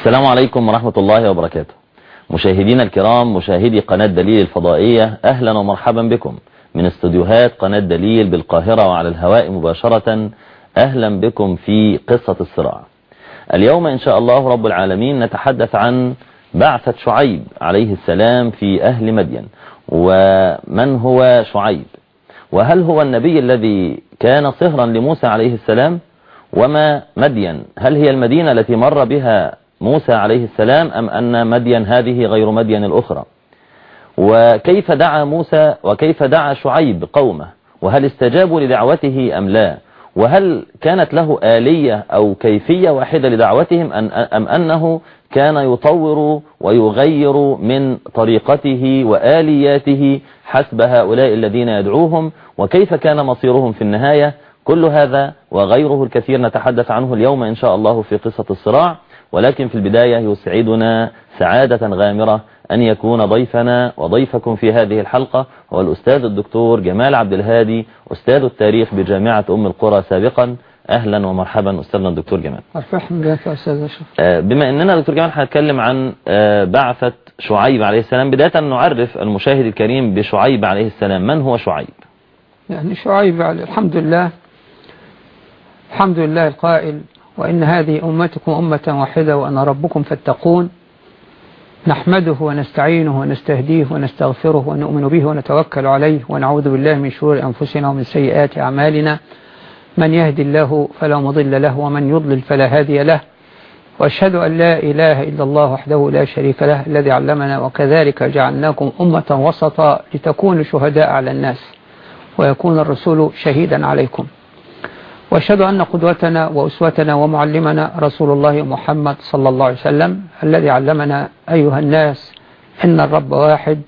السلام عليكم ورحمة الله وبركاته. مشاهدينا الكرام مشاهدي قناة دليل الفضائية أهلا ومرحبا بكم. من استوديوهات قناة دليل بالقاهرة وعلى الهواء مباشرة أهلا بكم في قصة الصراع. اليوم إن شاء الله رب العالمين نتحدث عن بعثة شعيب عليه السلام في أهل مدين. ومن هو شعيب؟ وهل هو النبي الذي كان صهرا لموسى عليه السلام؟ وما مدين؟ هل هي المدينة التي مر بها موسى عليه السلام أم أن مدين هذه غير مدين الأخرى؟ وكيف دعا موسى وكيف دعا شعيب قومه؟ وهل استجابوا لدعوته أم لا؟ وهل كانت له آلية أو كيفية واحدة لدعوتهم أم أنه كان يطور ويغير من طريقته وآلياته حسب هؤلاء الذين يدعوهم؟ وكيف كان مصيرهم في النهاية؟ كل هذا وغيره الكثير نتحدث عنه اليوم إن شاء الله في قصة الصراع. ولكن في البداية يسعدنا سعادة غامرة أن يكون ضيفنا وضيفكم في هذه الحلقة هو الأستاذ الدكتور جمال عبد الهادي أستاذ التاريخ بجامعة أم القرى سابقا. أهلا ومرحبا أستاذنا الدكتور جمال. مرحبا بك أستاذ أشرف. بما أننا دكتور جمال هنتكلم عن بعثة شعيب عليه السلام. بداية نعرف المشاهد الكريم بشعيب عليه السلام. من هو شعيب؟ يعني شعيب الحمد لله. الحمد لله القائل. وإن هذه أمتكم أمة واحدة وأنا ربكم فاتقون. نحمده ونستعينه ونستهديه ونستغفره ونؤمن به ونتوكل عليه ونعوذ بالله من شرور أنفسنا ومن سيئات أعمالنا. من يهدي الله فلا مضل له ومن يضلل فلا هادي له. وأشهد أن لا إله إلا الله وحده لا شريك له الذي علمنا وكذلك جعلناكم أمة وسطا لتكونوا شهداء على الناس ويكون الرسول شهيدا عليكم. وأشهد أن قدوتنا وأسوتنا ومعلمنا رسول الله محمد صلى الله عليه وسلم الذي علمنا أيها الناس إن الرب واحد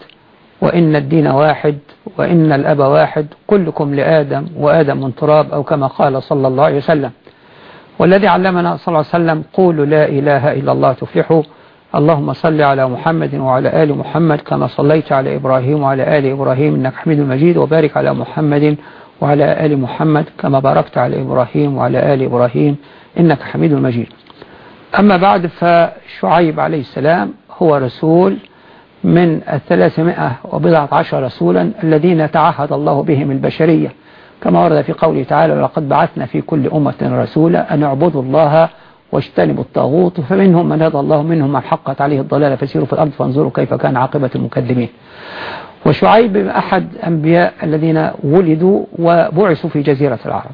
وإن الدين واحد وإن الأب واحد كلكم لآدم وآدم من تراب أو كما قال صلى الله عليه وسلم. والذي علمنا صلى الله عليه وسلم قولوا لا إله إلا الله تفلحوا. اللهم صل على محمد وعلى آل محمد كما صليت على إبراهيم وعلى آل إبراهيم إنك حميد مجيد وبارك على محمد وعلى آل محمد كما باركت على إبراهيم وعلى آل إبراهيم إنك حميد مجيد. أما بعد فشعيب عليه السلام هو رسول من الثلاثمائة وبضعة عشر رسولا الذين تعهد الله بهم البشرية. كما ورد في قوله تعالى ولقد بعثنا في كل أمة رسولا أن اعبدوا الله واجتنبوا الطاغوت. فمنهم من هدى الله منهم من حقت عليه الضلالة فسيروا في الأرض فانظروا كيف كان عاقبة المكذبين. وشعيب أحد أنبياء الذين ولدوا وبعثوا في جزيرة العرب.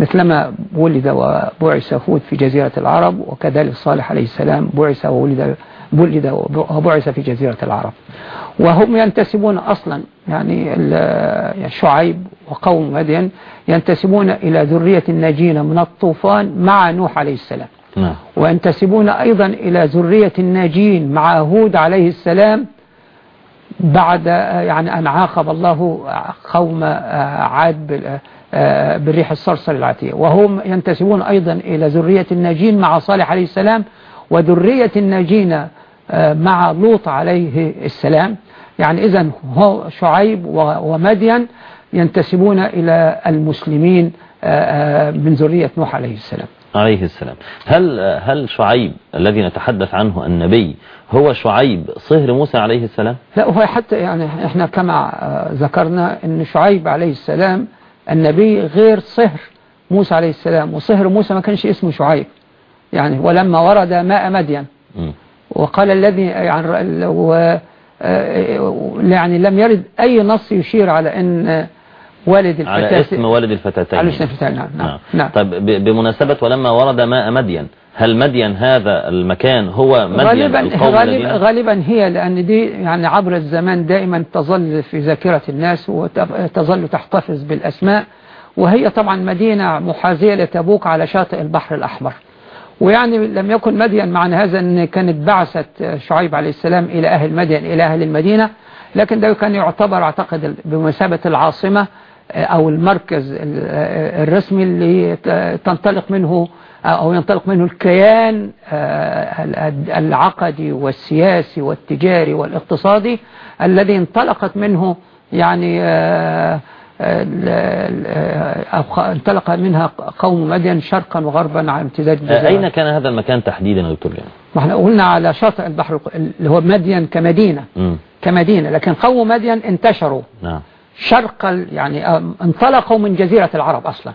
مثلما ولد وبعث هود في جزيرة العرب وكذلك صالح عليه السلام بعث وولد ولد وبعث في جزيرة العرب. وهم ينتسبون أصلا يعني شعيب وقوم مدين ينتسبون إلى ذرية الناجين من الطوفان مع نوح عليه السلام. نعم. وينتسبون أيضا إلى ذرية الناجين مع هود عليه السلام بعد يعني أن عاقب الله قوم عاد بالريح الصرصر العاتية وهم ينتسبون أيضا إلى ذرية الناجين مع صالح عليه السلام وذرية الناجين مع لوط عليه السلام. يعني إذا هو شعيب ومدين ينتسبون إلى المسلمين من ذرية نوح عليه السلام. عليه السلام. هل هل شعيب الذي نتحدث عنه النبي هو شعيب صهر موسى عليه السلام؟ لا هو حتى يعني إحنا كما ذكرنا إن شعيب عليه السلام النبي غير صهر موسى عليه السلام وصهر موسى ما كانش اسمه شعيب. يعني ولما ورد ماء مدين. وقال الذي يعني و يعني لم يرد أي نص يشير على أن والد الفتاة. على اسم والد الفتاتين. على اسم الفتاة نعم نعم, نعم. طيب بمناسبة ولما ورد ماء مدين هل مدين هذا المكان هو مدين غالبا غالبا, غالبا هي لأن دي يعني عبر الزمان دائما تظل في ذاكرة الناس وتظل تحتفظ بالأسماء. وهي طبعا مدينة محاذية لتبوك على شاطئ البحر الأحمر. ويعني لم يكن مدين معنى هذا أن كانت بعثة شعيب عليه السلام إلى أهل مدين إلى أهل المدينة. لكن ده كان يعتبر أعتقد بمثابة العاصمة أو المركز الرسمي اللي تنطلق منه أو ينطلق منه الكيان العقدي والسياسي والتجاري والاقتصادي الذي انطلقت منه يعني خ- انطلق منها قوم مدين شرقا وغربا على امتداد آه، الجزيرة أين كان هذا المكان تحديدا يا دكتور جمال ما إحنا قلنا على شاطئ البحر اللي هو مدين كمدينة. مم. كمدينة لكن قوم مدين انتشروا. نعم. شرق يعني آم، انطلقوا من جزيرة العرب أصلا.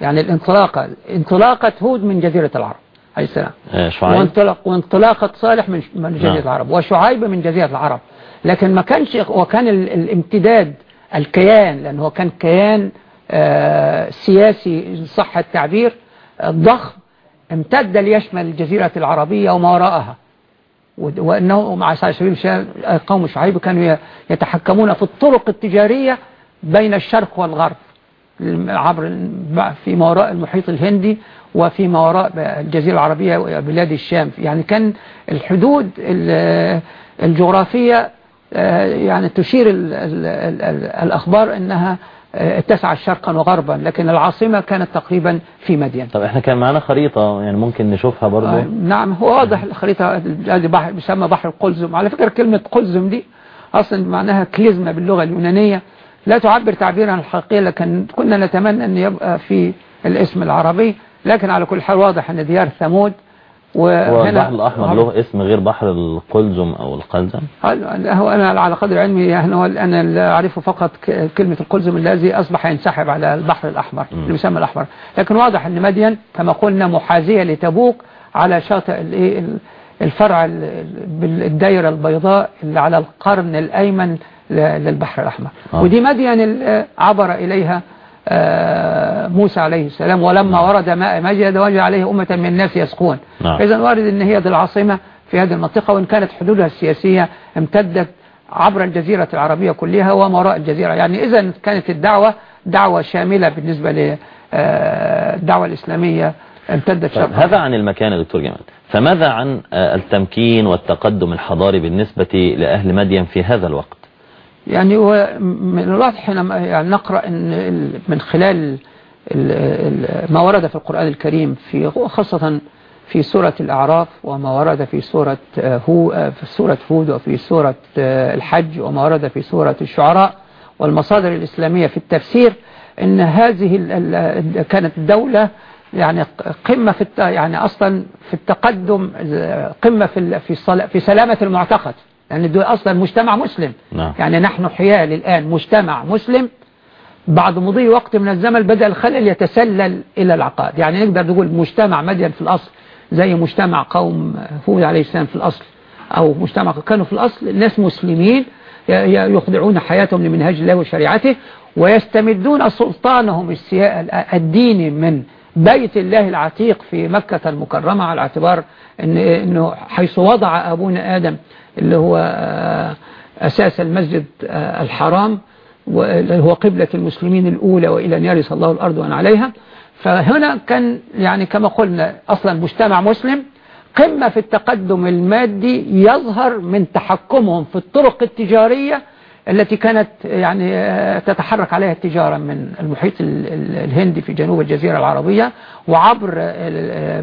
يعني الانطلاقة انطلاقة هود من جزيرة العرب عليه السلام. آه، شعيب؟ وانطلق وانطلاقة صالح من من جزيرة نعم. العرب وشعيب من جزيرة العرب. لكن ما كانش وكان ال- الامتداد الكيان لأنه هو كان كيان آه، سياسي صح التعبير آه، ضخم امتد ليشمل الجزيرة العربية وما وراءها. وأنه مع سبيل قوم شعيب كانوا يتحكمون في الطرق التجارية بين الشرق والغرب عبر ال- فيما وراء المحيط الهندي وفيما وراء الجزيرة العربية وبلاد الشام. يعني كان الحدود ال- الجغرافية آه، يعني تشير ال ال ال ال الأخبار أنها اتسعت شرقا وغربا لكن العاصمة كانت تقريبا في مدين. طب إحنا كان معانا خريطة يعني ممكن نشوفها برضو. آه، نعم هو واضح الخريطة هذه بحر بيسمى بحر القلزم. على فكرة كلمة قلزم دي أصلا معناها كليزمة باللغة اليونانية. لا تعبر تعبيرا الحقيقي لكن كنا نتمنى أن يبقى في الاسم العربي. لكن على كل حال واضح أن ديار ثمود وهنا البحر الأحمر له اسم غير بحر القلزم أو القلزم؟ هو أنا على قدر علمي يعني أنا لا أعرفه فقط كلمة القلزم الذي أصبح ينسحب على البحر الأحمر اللي يسمى الأحمر. لكن واضح أن مدين كما قلنا محاذية لتبوك على شاطئ ال- الفرع ال- ال- بالدائرة البيضاء اللي على القرن الأيمن للبحر الأحمر. آه. ودي مدين عبر إليها موسى عليه السلام ولما ورد ماء مجد وجد عليه أمة من الناس يسقون. نعم. إذا وارد أن هي دي العاصمة في هذه المنطقة وإن كانت حدودها السياسية امتدت عبر الجزيرة العربية كلها وما وراء الجزيرة. يعني إذا كانت الدعوة دعوة شاملة بالنسبة للدعوة الإسلامية امتدت طيب شرقا. هذا عن المكان يا دكتور جمال. فماذا عن آه، التمكين والتقدم الحضاري بالنسبة لأهل مدين في هذا الوقت؟ يعني هو من الواضح حينما يعني نقرأ إن من خلال ال- ال- ما ورد في القرآن الكريم في خاصة في سورة الأعراف وما ورد في سورة آه، هو آه، في سورة هود وفي سورة آه، الحج وما ورد في سورة الشعراء والمصادر الإسلامية في التفسير إن هذه كانت دولة يعني قمة في يعني أصلا في التقدم قمة في في سلامة المعتقد. لأن يعني دول أصلا مجتمع مسلم. نعم. يعني نحن حيال الآن مجتمع مسلم. بعد مضي وقت من الزمن بدأ الخلل يتسلل إلى العقائد. يعني نقدر نقول مجتمع مدين في الأصل زي مجتمع قوم هود عليه السلام في الأصل أو مجتمع كانوا في الأصل ناس مسلمين يخضعون حياتهم لمنهج الله وشريعته ويستمدون سلطانهم الديني من بيت الله العتيق في مكة المكرمة على اعتبار إن إنه حيث وضع أبونا آدم اللي هو آه، أساس المسجد آه، الحرام واللي هو قبلة المسلمين الأولى وإلى أن يرث الله الأرض وأن عليها. فهنا كان يعني كما قلنا أصلا مجتمع مسلم قمة في التقدم المادي يظهر من تحكمهم في الطرق التجارية التي كانت يعني آه، تتحرك عليها التجارة من المحيط ال- ال- الهندي في جنوب الجزيرة العربية وعبر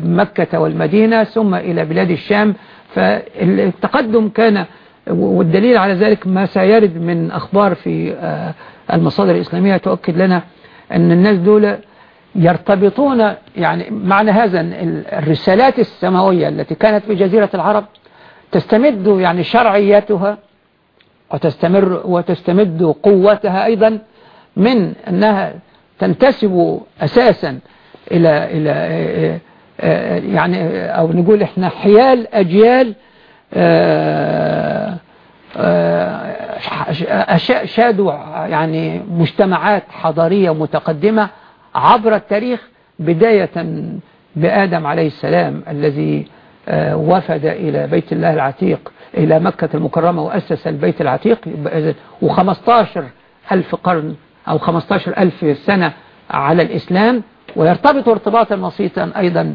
مكة والمدينة ثم إلى بلاد الشام فالتقدم كان والدليل على ذلك ما سيرد من أخبار في آه، المصادر الإسلامية تؤكد لنا أن الناس دول يرتبطون يعني معنى هذا الرسالات السماوية التي كانت في جزيرة العرب تستمد يعني شرعيتها وتستمر وتستمد قوتها أيضا من أنها تنتسب أساسا إلى إلى آه، آه، يعني أو نقول إحنا حيال أجيال آه، آه، شادوا يعني مجتمعات حضارية متقدمة عبر التاريخ بداية بآدم عليه السلام الذي آه، وفد إلى بيت الله العتيق إلى مكة المكرمة وأسس البيت العتيق و15 ألف قرن أو 15 ألف سنة على الإسلام. ويرتبط ارتباطا وسيطا أيضا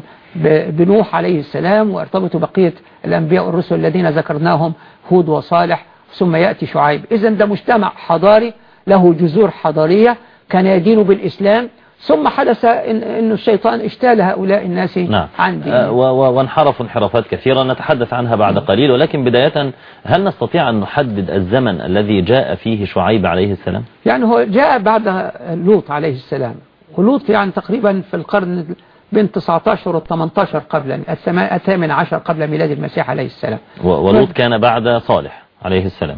بنوح عليه السلام ويرتبط بقية الأنبياء والرسل الذين ذكرناهم هود وصالح ثم يأتي شعيب. إذا ده مجتمع حضاري له جذور حضارية كان يدين بالإسلام ثم حدث إن, إن الشيطان اشتال هؤلاء الناس نعم. عن آه، و- و- وانحرفوا انحرافات كثيرة نتحدث عنها بعد قليل ولكن بداية هل نستطيع أن نحدد الزمن الذي جاء فيه شعيب عليه السلام؟ يعني هو جاء بعد لوط عليه السلام. ولوط يعني تقريبا في القرن بين 19 و 18 قبل الثامن عشر قبل ميلاد المسيح عليه السلام. ولوط كان بعد صالح عليه السلام.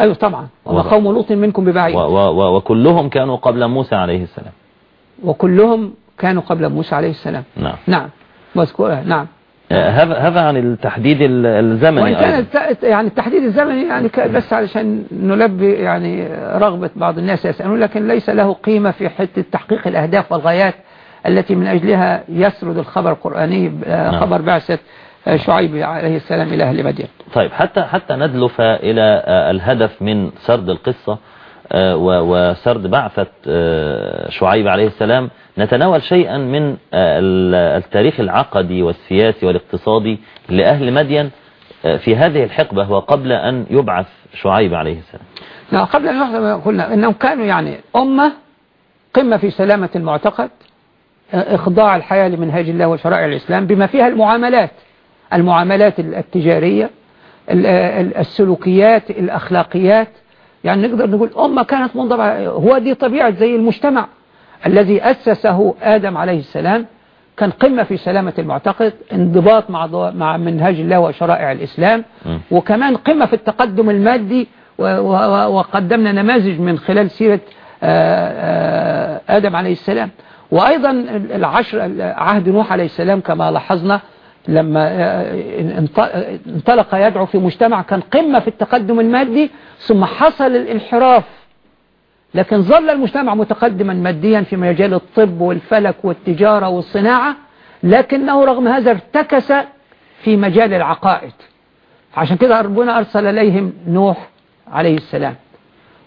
أيوه طبعا. وما. قوم لوط منكم ببعيد. وكلهم كانوا قبل موسى عليه السلام. وكلهم كانوا قبل موسى عليه السلام. نعم. نعم. نعم. هذا هذا عن التحديد ال- الزمني كان يعني التحديد الزمني يعني بس علشان نلبي يعني رغبة بعض الناس يسألون لكن ليس له قيمة في حتة تحقيق الأهداف والغايات التي من أجلها يسرد الخبر القرآني آه، نعم. خبر بعثة آه، شعيب عليه السلام إلى أهل مدين طيب حتى حتى ندلف إلى آه، الهدف من سرد القصة. آه، وسرد بعثة آه، شعيب عليه السلام نتناول شيئا من آه، ال- التاريخ العقدي والسياسي والاقتصادي لأهل مدين آه، في هذه الحقبة وقبل أن يبعث شعيب عليه السلام. نعم، قبل أن نحن قلنا أنهم كانوا يعني أمة قمة في سلامة المعتقد آه، إخضاع الحياة لمنهاج الله وشرائع الإسلام بما فيها المعاملات المعاملات التجارية ال- ال- السلوكيات الأخلاقيات يعني نقدر نقول أمة كانت منضبعة. هو دي طبيعة زي المجتمع الذي أسسه آدم عليه السلام. كان قمة في سلامة المعتقد انضباط مع مع منهاج الله وشرائع الإسلام. وكمان قمة في التقدم المادي. وقدمنا نماذج من خلال سيرة آه، آه، آدم عليه السلام. وأيضا العشر عهد نوح عليه السلام كما لاحظنا لما آه، انط- انطلق يدعو في مجتمع كان قمة في التقدم المادي ثم حصل الانحراف. لكن ظل المجتمع متقدما ماديا في مجال الطب والفلك والتجارة والصناعة لكنه رغم هذا ارتكس في مجال العقائد. عشان كده ربنا أرسل إليهم نوح عليه السلام.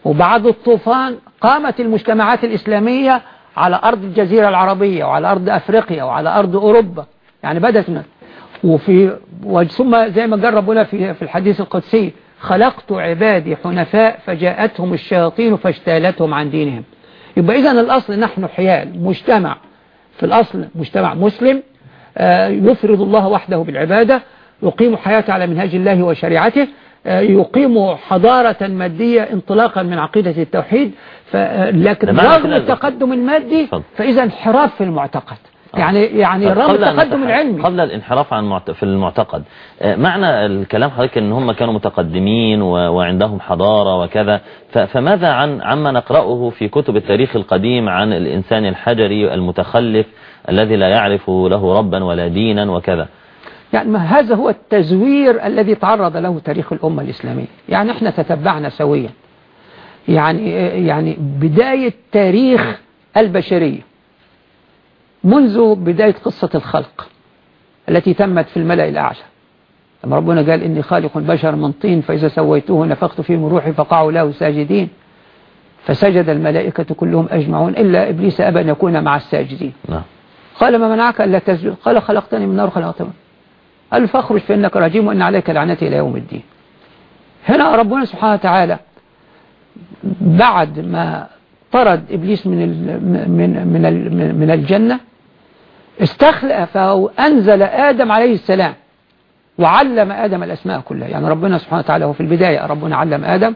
وبعد الطوفان قامت المجتمعات الإسلامية على أرض الجزيرة العربية وعلى أرض أفريقيا وعلى أرض أوروبا. يعني بدأت وفي ثم زي ما قال ربنا في في الحديث القدسي خلقت عبادي حنفاء فجاءتهم الشياطين فاجتالتهم عن دينهم. يبقى إذا الأصل نحن حيال مجتمع. في الأصل مجتمع مسلم آه، يفرض الله وحده بالعبادة يقيم حياته على منهاج الله وشريعته آه، يقيم حضارة مادية انطلاقا من عقيدة التوحيد آه، لكن رغم التقدم المادي. فإذا انحراف في المعتقد. يعني يعني طب رغم التقدم نتحدث- العلمي. قبل الانحراف عن معت- في المعتقد. آه، معنى الكلام حضرتك إن هم كانوا متقدمين و- وعندهم حضارة وكذا. ف- فماذا عن عما نقرأه في كتب التاريخ القديم عن الإنسان الحجري المتخلف الذي لا يعرف له ربا ولا دينا وكذا؟ يعني ما هذا هو التزوير الذي تعرض له تاريخ الأمة الإسلامية. يعني إحنا تتبعنا سويا. يعني يعني بداية تاريخ البشرية. منذ بداية قصة الخلق التي تمت في الملأ الأعلى. لما ربنا قال إني خالق البشر من طين فإذا سويته نفخت فيه من روحي فقعوا له ساجدين. فسجد الملائكة كلهم أجمعون إلا إبليس أبى أن يكون مع الساجدين. نعم. قال ما منعك ألا تسجد؟ قال خلقتني من نار خلقتني قال فاخرج فإنك رجيم وإن عليك لعنتي إلى يوم الدين. هنا ربنا سبحانه وتعالى بعد ما طرد إبليس من من من من الجنة استخلف أو أنزل آدم عليه السلام وعلم آدم الأسماء كلها. يعني ربنا سبحانه وتعالى هو في البداية ربنا علم آدم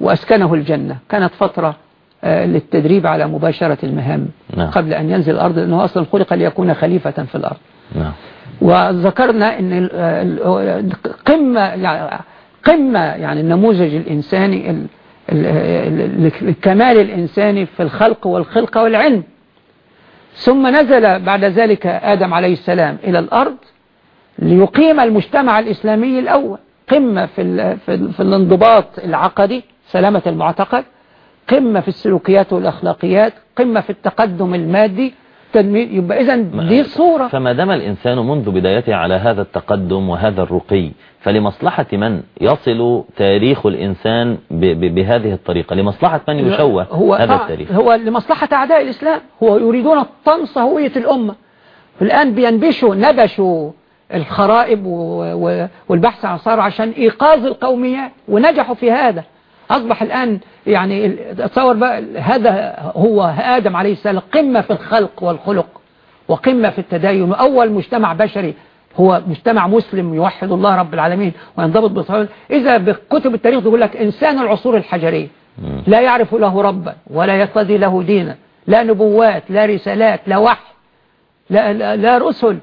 وأسكنه الجنة. كانت فترة آه، للتدريب على مباشرة المهام نعم. قبل أن ينزل الأرض لأنه أصلا خلق ليكون خليفة في الأرض. نعم. وذكرنا ال- قمة يعني قمة يعني النموذج الإنساني ال- ال- ال- الكمال الإنساني في الخلق والخلقة والعلم. ثم نزل بعد ذلك آدم عليه السلام إلى الأرض ليقيم المجتمع الإسلامي الأول. قمة في, في الانضباط العقدي سلامة المعتقد. قمة في السلوكيات والأخلاقيات. قمة في التقدم المادي. تنمية يبقى إذا دي صورة. فما دام الإنسان منذ بدايته على هذا التقدم وهذا الرقي فلمصلحة من يصل تاريخ الإنسان ب ب بهذه الطريقة؟ لمصلحة من يشوه هو هذا التاريخ؟ هو لمصلحة أعداء الإسلام هو يريدون طمس هوية الأمة. الآن بينبشوا نبشوا الخرائب والبحث عن ثار عشان إيقاظ القوميات ونجحوا في هذا. أصبح الآن يعني تصور بقى هذا هو آدم عليه السلام قمة في الخلق والخلق وقمة في التدين وأول مجتمع بشري هو مجتمع مسلم يوحد الله رب العالمين وينضبط بصحيح إذا بكتب التاريخ تقول لك إنسان العصور الحجرية. لا يعرف له ربا ولا يقتضي له دينا لا نبوات لا رسالات لا وحي لا, لا, لا رسل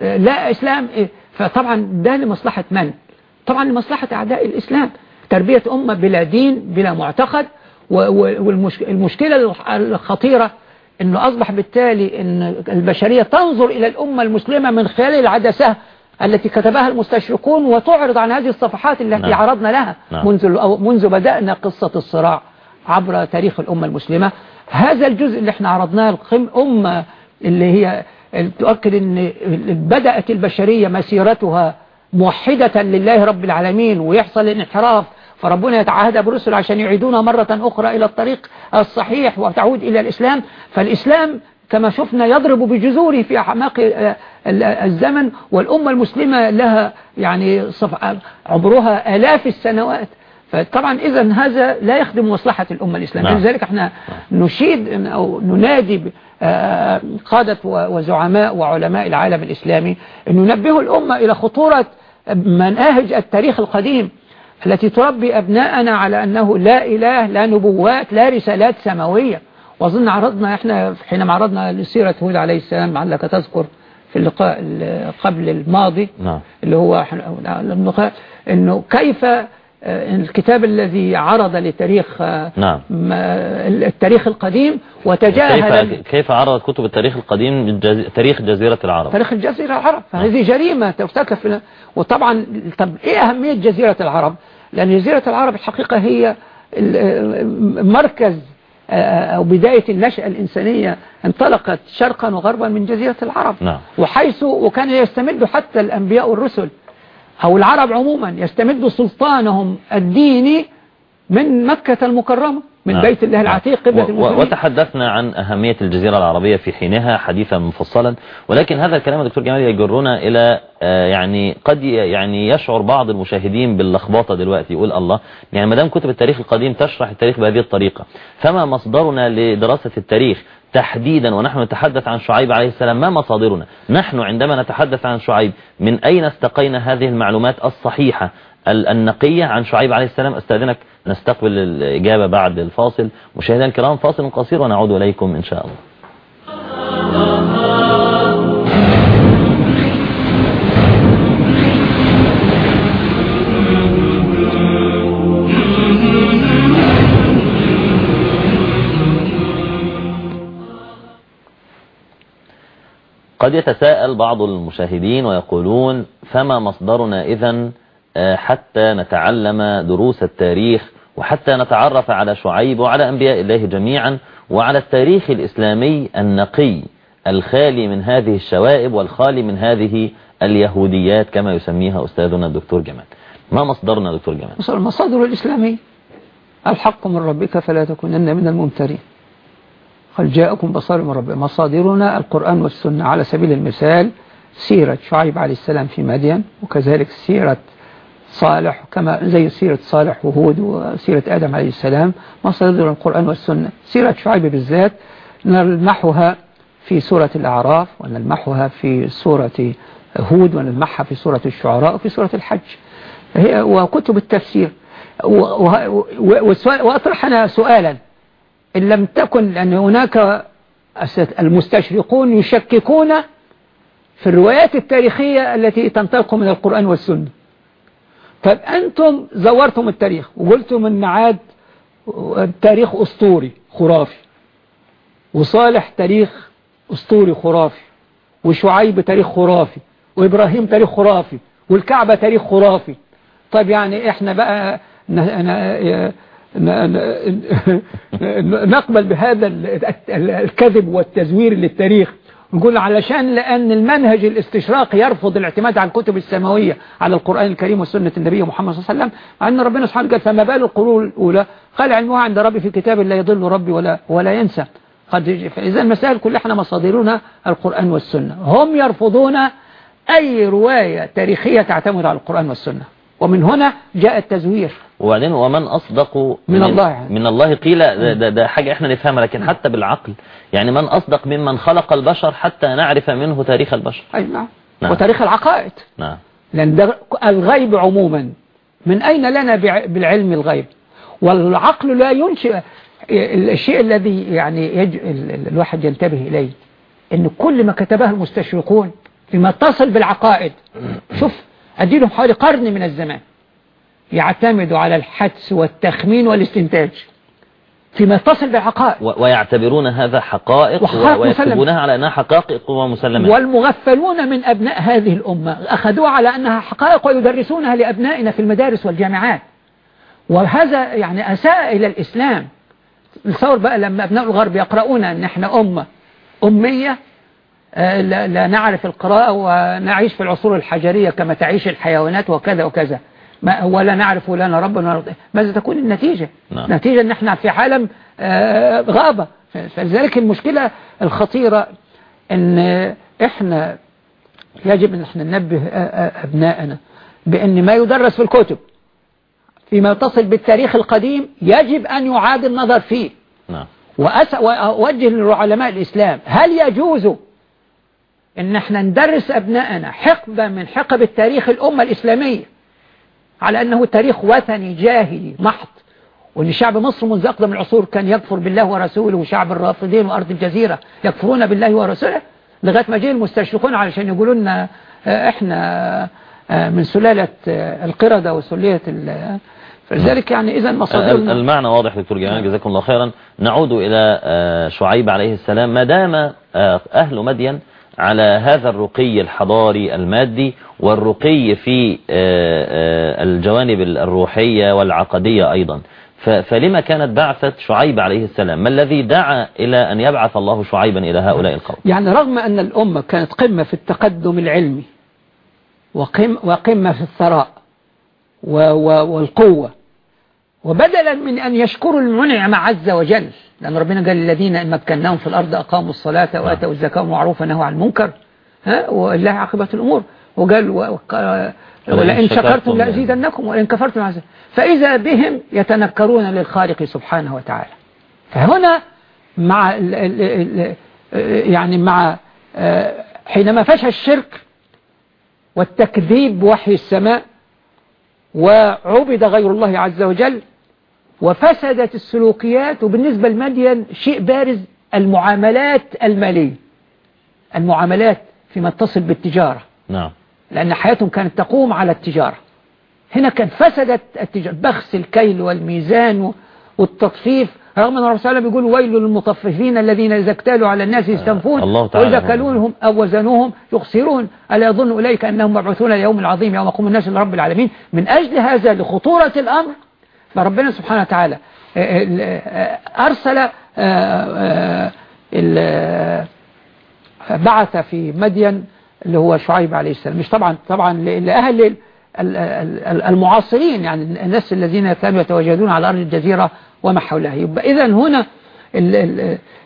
لا إسلام. فطبعا ده لمصلحة من؟ طبعا لمصلحة أعداء الإسلام. تربية أمة بلا دين بلا معتقد والمشكلة الخطيرة أنه أصبح بالتالي أن البشرية تنظر إلى الأمة المسلمة من خلال العدسة التي كتبها المستشرقون وتعرض عن هذه الصفحات التي نعم. عرضنا لها نعم. منذ منذ بدأنا قصة الصراع عبر تاريخ الأمة المسلمة هذا الجزء اللي إحنا عرضناه القم أمة اللي هي تؤكد أن بدأت البشرية مسيرتها موحدة لله رب العالمين ويحصل الانحراف فربنا يتعهد برسل عشان يعيدونا مرة أخرى إلى الطريق الصحيح وتعود إلى الإسلام. فالإسلام كما شفنا يضرب بجذوره في أعماق الزمن والأمة المسلمة لها يعني عمرها آلاف السنوات. فطبعا إذا هذا لا يخدم مصلحة الأمة الإسلامية. نعم. لذلك إحنا نشيد أو ننادي قادة وزعماء وعلماء العالم الإسلامي أن ينبهوا الأمة إلى خطورة مناهج التاريخ القديم. التي تربي أبناءنا على أنه لا إله لا نبوات لا رسالات سماوية وأظن عرضنا إحنا حينما عرضنا لسيرة هود عليه السلام لعلك تذكر في اللقاء قبل الماضي نعم. اللي هو أنه كيف الكتاب الذي عرض لتاريخ نعم. التاريخ القديم وتجاهل كيف, كيف عرض كتب التاريخ القديم جز... تاريخ جزيرة العرب؟ تاريخ الجزيرة العرب. فهذه جريمة ترتكب وطبعا طب إيه أهمية جزيرة العرب؟ لأن جزيرة العرب الحقيقة هي مركز أو بداية النشأة الإنسانية. انطلقت شرقا وغربا من جزيرة العرب. نعم. وحيث وكان يستمد حتى الأنبياء والرسل أو العرب عموما يستمد سلطانهم الديني من مكة المكرمة من نعم. بيت الله العتيق قبلة المسلمين وتحدثنا عن أهمية الجزيرة العربية في حينها حديثا مفصلا ولكن هذا الكلام دكتور جمال يجرنا إلى يعني قد يعني يشعر بعض المشاهدين باللخبطة دلوقتي يقول الله يعني ما دام كتب التاريخ القديم تشرح التاريخ بهذه الطريقة فما مصدرنا لدراسة التاريخ تحديدا ونحن نتحدث عن شعيب عليه السلام ما مصادرنا؟ نحن عندما نتحدث عن شعيب من أين استقينا هذه المعلومات الصحيحة؟ النقية عن شعيب عليه السلام؟ أستاذنك نستقبل الإجابة بعد الفاصل. مشاهدينا الكرام فاصل قصير ونعود إليكم إن شاء الله. قد يتساءل بعض المشاهدين ويقولون فما مصدرنا إذن حتى نتعلم دروس التاريخ وحتى نتعرف على شعيب وعلى أنبياء الله جميعا وعلى التاريخ الإسلامي النقي الخالي من هذه الشوائب والخالي من هذه اليهوديات كما يسميها أستاذنا الدكتور جمال. ما مصدرنا دكتور جمال؟ المصادر الإسلامي الحق من ربك فلا تكونن من الممترين. قال جاءكم بصائر من ربك مصادرنا القرآن والسنة. على سبيل المثال سيرة شعيب عليه السلام في مدين وكذلك سيرة صالح كما زي سيرة صالح وهود وسيرة آدم عليه السلام مصادر القرآن والسنة. سيرة شعيب بالذات نلمحها في سورة الأعراف ونلمحها في سورة هود ونلمحها في سورة الشعراء وفي سورة الحج. وكتب التفسير. وأطرح أنا سؤالا. إن لم تكن لأن هناك المستشرقون يشككون في الروايات التاريخية التي تنطلق من القرآن والسنة. طيب أنتم زورتم التاريخ وقلتم أن عاد تاريخ أسطوري خرافي وصالح تاريخ أسطوري خرافي وشعيب تاريخ خرافي وإبراهيم تاريخ خرافي والكعبة تاريخ خرافي. طيب يعني إحنا بقى نقبل بهذا الكذب والتزوير للتاريخ. نقول علشان لأن المنهج الاستشراقي يرفض الاعتماد على الكتب السماوية على القرآن الكريم وسنة النبي محمد صلى الله عليه وسلم مع أن ربنا سبحانه قال فما بال القرون الأولى؟ قال علمها عند ربي في كتاب لا يضل ربي ولا ولا ينسى. إذا المسائل كلها إحنا مصادرنا القرآن والسنة. هم يرفضون أي رواية تاريخية تعتمد على القرآن والسنة. ومن هنا جاء التزوير. وبعدين ومن أصدق من الله. يعني. من الله قيل ده, ده, حاجة إحنا نفهمها لكن حتى بالعقل. يعني من أصدق ممن خلق البشر حتى نعرف منه تاريخ البشر. أي نعم. نعم. وتاريخ العقائد. نعم. لأن ده الغيب عموما. من أين لنا بالعلم الغيب؟ والعقل لا ينشئ. الشيء الذي يعني يج... ال- ال- الواحد ينتبه إليه إن كل ما كتبه المستشرقون فيما يتصل بالعقائد. شوف أديلهم حوالي قرن من الزمان. يعتمدوا على الحدس والتخمين والاستنتاج فيما يتصل بالعقائد و- ويعتبرون هذا حقائق ويكتبونها على أنها حقائق ومسلمات والمغفلون من أبناء هذه الأمة أخذوها على أنها حقائق ويدرسونها لأبنائنا في المدارس والجامعات. وهذا يعني أساء إلى الإسلام. نصور بقى لما أبناء الغرب يقرؤون أن إحنا أمة أمية لا, لا نعرف القراءة ونعيش في العصور الحجرية كما تعيش الحيوانات وكذا وكذا. ما ولا نعرف ولا ربنا ماذا تكون النتيجة؟ نعم. نتيجة أن إحنا في عالم آه، غابة. فلذلك المشكلة الخطيرة أن إحنا يجب أن إحنا ننبه آه، آه، أبنائنا بأن ما يدرس في الكتب فيما يتصل بالتاريخ القديم يجب أن يعاد النظر فيه. نعم. وأوجه لعلماء الإسلام هل يجوز إن إحنا ندرس ابنائنا حقبة من حقب التاريخ الأمة الإسلامية على أنه تاريخ وثني جاهلي محض. وإن شعب مصر منذ أقدم العصور كان يكفر بالله ورسوله وشعب الرافضين وأرض الجزيرة يكفرون بالله ورسوله لغاية ما جه المستشرقون علشان يقولوا لنا آه، إحنا آه، من سلالة آه، القردة وسلية ال- فلذلك يعني اذا ال- مصادرنا المعنى واضح دكتور جمال جزاكم الله خيرا. نعود إلى شعيب عليه السلام. ما دام أهل مدين على هذا الرقي الحضاري المادي والرقي في آه، آه، الجوانب الروحية والعقدية أيضا. فلما كانت بعثة شعيب عليه السلام؟ ما الذي دعا إلى أن يبعث الله شعيبا إلى هؤلاء القوم؟ يعني رغم أن الأمة كانت قمة في التقدم العلمي وقم وقمة في الثراء والقوة وبدلا من أن يشكروا المنعم عز وجل لأن ربنا قال للذين إن مكناهم في الأرض أقاموا الصلاة وآتوا الزكاة ومعروف نهوا عن المنكر ها والله عاقبة الأمور. وقال ولئن شكرتم شكرتم لأزيدنكم ولئن كفرتم عز فإذا بهم يتنكرون للخالق سبحانه وتعالى. فهنا مع ال ال ال يعني مع آه، حينما فشى الشرك والتكذيب بوحي السماء وعبد غير الله عز وجل وفسدت السلوكيات وبالنسبة لمدين شيء بارز المعاملات المالية. المعاملات فيما اتصل بالتجارة. نعم. لأن حياتهم كانت تقوم على التجارة. هنا كان فسدت التجارة. بخس الكيل والميزان والتطفيف. رغم أن الرسول الله عليه وسلم يقول ويل للمطففين الذين إذا اكتالوا على الناس يستنفون. الله تعالى وإذا. كلونهم أو وزنوهم يخسرون. ألا يظن أولئك أنهم مبعوثون ليوم العظيم يوم يقوم الناس لرب العالمين. من أجل هذا لخطورة الأمر فربنا سبحانه وتعالى آه، آه، أرسل آه، آه، بعث في مدين اللي هو شعيب عليه السلام. مش طبعا طبعا لأهل ال- ال- ال- المعاصرين يعني الناس الذين كانوا يتواجدون على أرض الجزيرة وما حولها. يبقى إذا هنا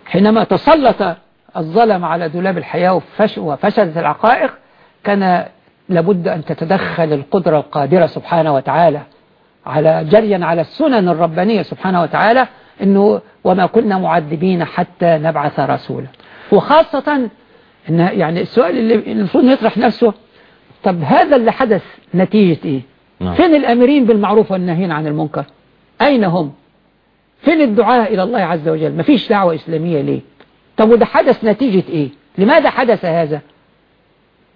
حينما تسلط الظلم على دولاب الحياة وفش- وفسدت العقائق كان لابد أن تتدخل القدرة القادرة سبحانه وتعالى. على جريا على السنن الربانية سبحانه وتعالى إنه وما كنا معذبين حتى نبعث رسولا. وخاصة إن يعني السؤال اللي المفروض يطرح نفسه طب هذا اللي حدث نتيجة إيه؟ نعم. فين الأمرين بالمعروف والناهين عن المنكر؟ أين هم؟ فين الدعاء إلى الله عز وجل؟ مفيش دعوة إسلامية ليه؟ طب وده حدث نتيجة إيه؟ لماذا حدث هذا؟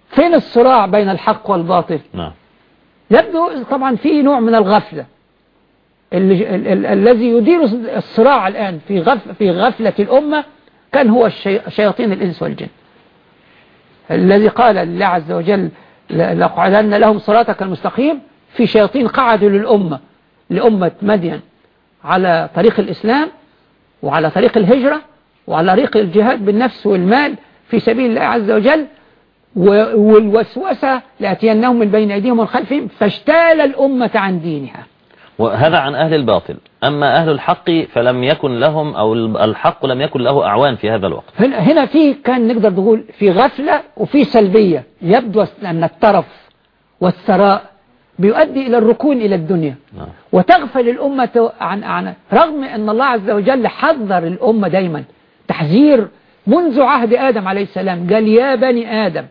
فين الصراع بين الحق والباطل؟ نعم. يبدو طبعا في نوع من الغفلة. الذي يدير الصراع الآن في غف في غفلة الأمة كان هو شياطين الإنس والجن. الذي قال لله عز وجل ل- لأقعدن لهم صراطك المستقيم في شياطين قعدوا للأمة لأمة مدين على طريق الإسلام وعلى طريق الهجرة وعلى طريق الجهاد بالنفس والمال في سبيل الله عز وجل. والوسوسة لأتينهم من بين أيديهم ومن خلفهم فاشتال الأمة عن دينها. وهذا عن أهل الباطل. أما أهل الحق فلم يكن لهم أو الحق لم يكن له أعوان في هذا الوقت. هنا هنا في كان نقدر نقول في غفلة وفي سلبية. يبدو أن الترف والثراء بيؤدي إلى الركون إلى الدنيا. نعم. وتغفل الأمة عن عن رغم أن الله عز وجل حذر الأمة دايما. تحذير منذ عهد آدم عليه السلام. قال يا بني آدم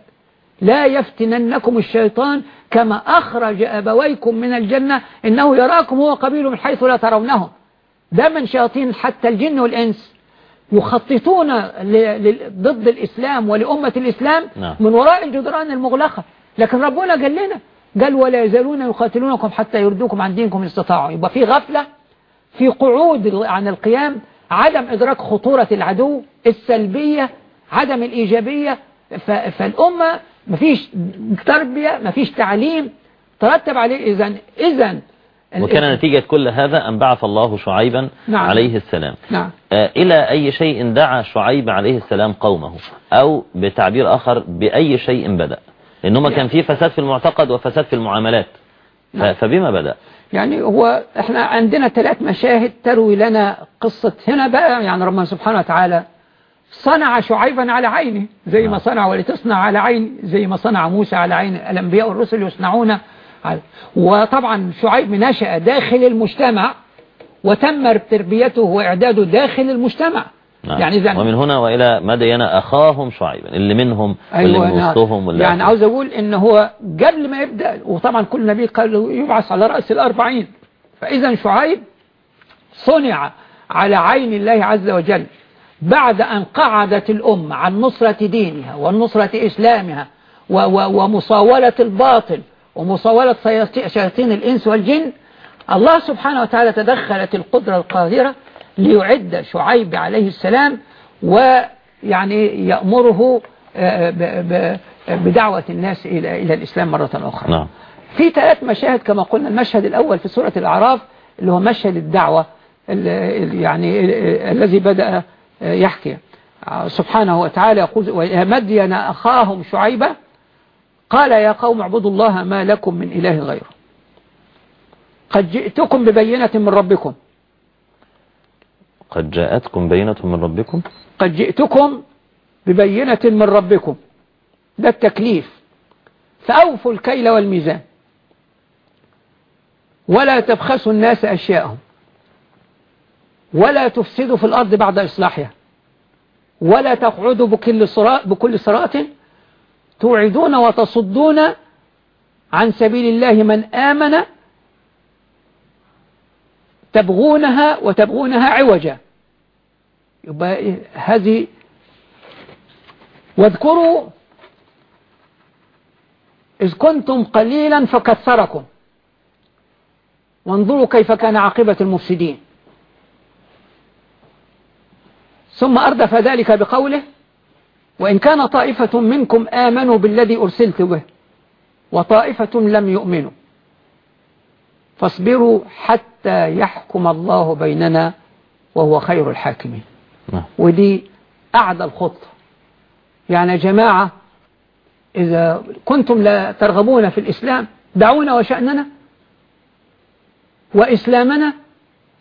لا يفتننكم الشيطان كما أخرج أبويكم من الجنة إنه يراكم هو قبيل من حيث لا ترونه ده من شياطين حتى الجن والإنس يخططون ضد الإسلام ولأمة الإسلام نعم. من وراء الجدران المغلقة. لكن ربنا قال لنا قال ولا يزالون يقاتلونكم حتى يردوكم عن دينكم استطاعوا. يبقى في غفلة في قعود عن القيام عدم إدراك خطورة العدو السلبية عدم الإيجابية. فالأمة مفيش تربية مفيش تعليم ترتب عليه. إذن إذن وكان نتيجة كل هذا أن بعث الله شعيبا نعم. عليه السلام. نعم. آه، إلى أي شيء دعا شعيب عليه السلام قومه أو بتعبير آخر بأي شيء بدأ. لأنه كان فيه فساد في المعتقد وفساد في المعاملات. نعم. فبما بدأ. يعني هو إحنا عندنا ثلاث مشاهد تروي لنا قصة هنا بقى. يعني ربنا سبحانه وتعالى صنع شعيبا على عينه زي ما نعم. صنع ولتصنع على عين زي ما صنع موسى على عين الأنبياء والرسل يصنعون على وطبعا شعيب نشأ داخل المجتمع وتم تربيته وإعداده داخل المجتمع نعم. يعني إذا ومن هنا وإلى مدين أخاهم شعيبا اللي منهم واللي من نعم. وسطهم واللي يعني. عاوز أقول إن هو قبل ما يبدأ وطبعا كل نبي قال يبعث على رأس الأربعين فإذا شعيب صنع على عين الله عز وجل بعد أن قعدت الأمة عن نصرة دينها والنصرة إسلامها ومصاولة الباطل ومصاولة شياطي- شياطين الإنس والجن الله سبحانه وتعالى تدخلت القدرة القاهرة ليعد شعيب عليه السلام ويعني يأمره آه، بدعوة الناس إلى الإسلام مرة أخرى. نعم. في ثلاث مشاهد كما قلنا المشهد الأول في سورة الأعراف اللي هو مشهد الدعوة ال- ال- يعني ال- ال- الذي بدأ يحكي. سبحانه وتعالى يقول مدين أخاهم شعيبة قال يا قوم اعبدوا الله ما لكم من إله غيره. قد جئتكم ببينة من ربكم. قد جاءتكم بينة من ربكم؟ قد جئتكم ببينة من ربكم. ده التكليف. فأوفوا الكيل والميزان. ولا تبخسوا الناس أشياءهم. ولا تفسدوا في الأرض بعد إصلاحها. ولا تقعدوا بكل صراط, بكل صراط توعدون وتصدون عن سبيل الله من آمن تبغونها وتبغونها عوجا. يبقى؟ هذه واذكروا إذ كنتم قليلا فكثركم. وانظروا كيف كان عاقبة المفسدين. ثم أردف ذلك بقوله وإن كان طائفة منكم آمنوا بالذي أرسلت به وطائفة لم يؤمنوا فاصبروا حتى يحكم الله بيننا وهو خير الحاكمين. نعم. ودي أعدى الخطة يعني جماعة إذا كنتم لا ترغبون في الإسلام دعونا وشأننا وإسلامنا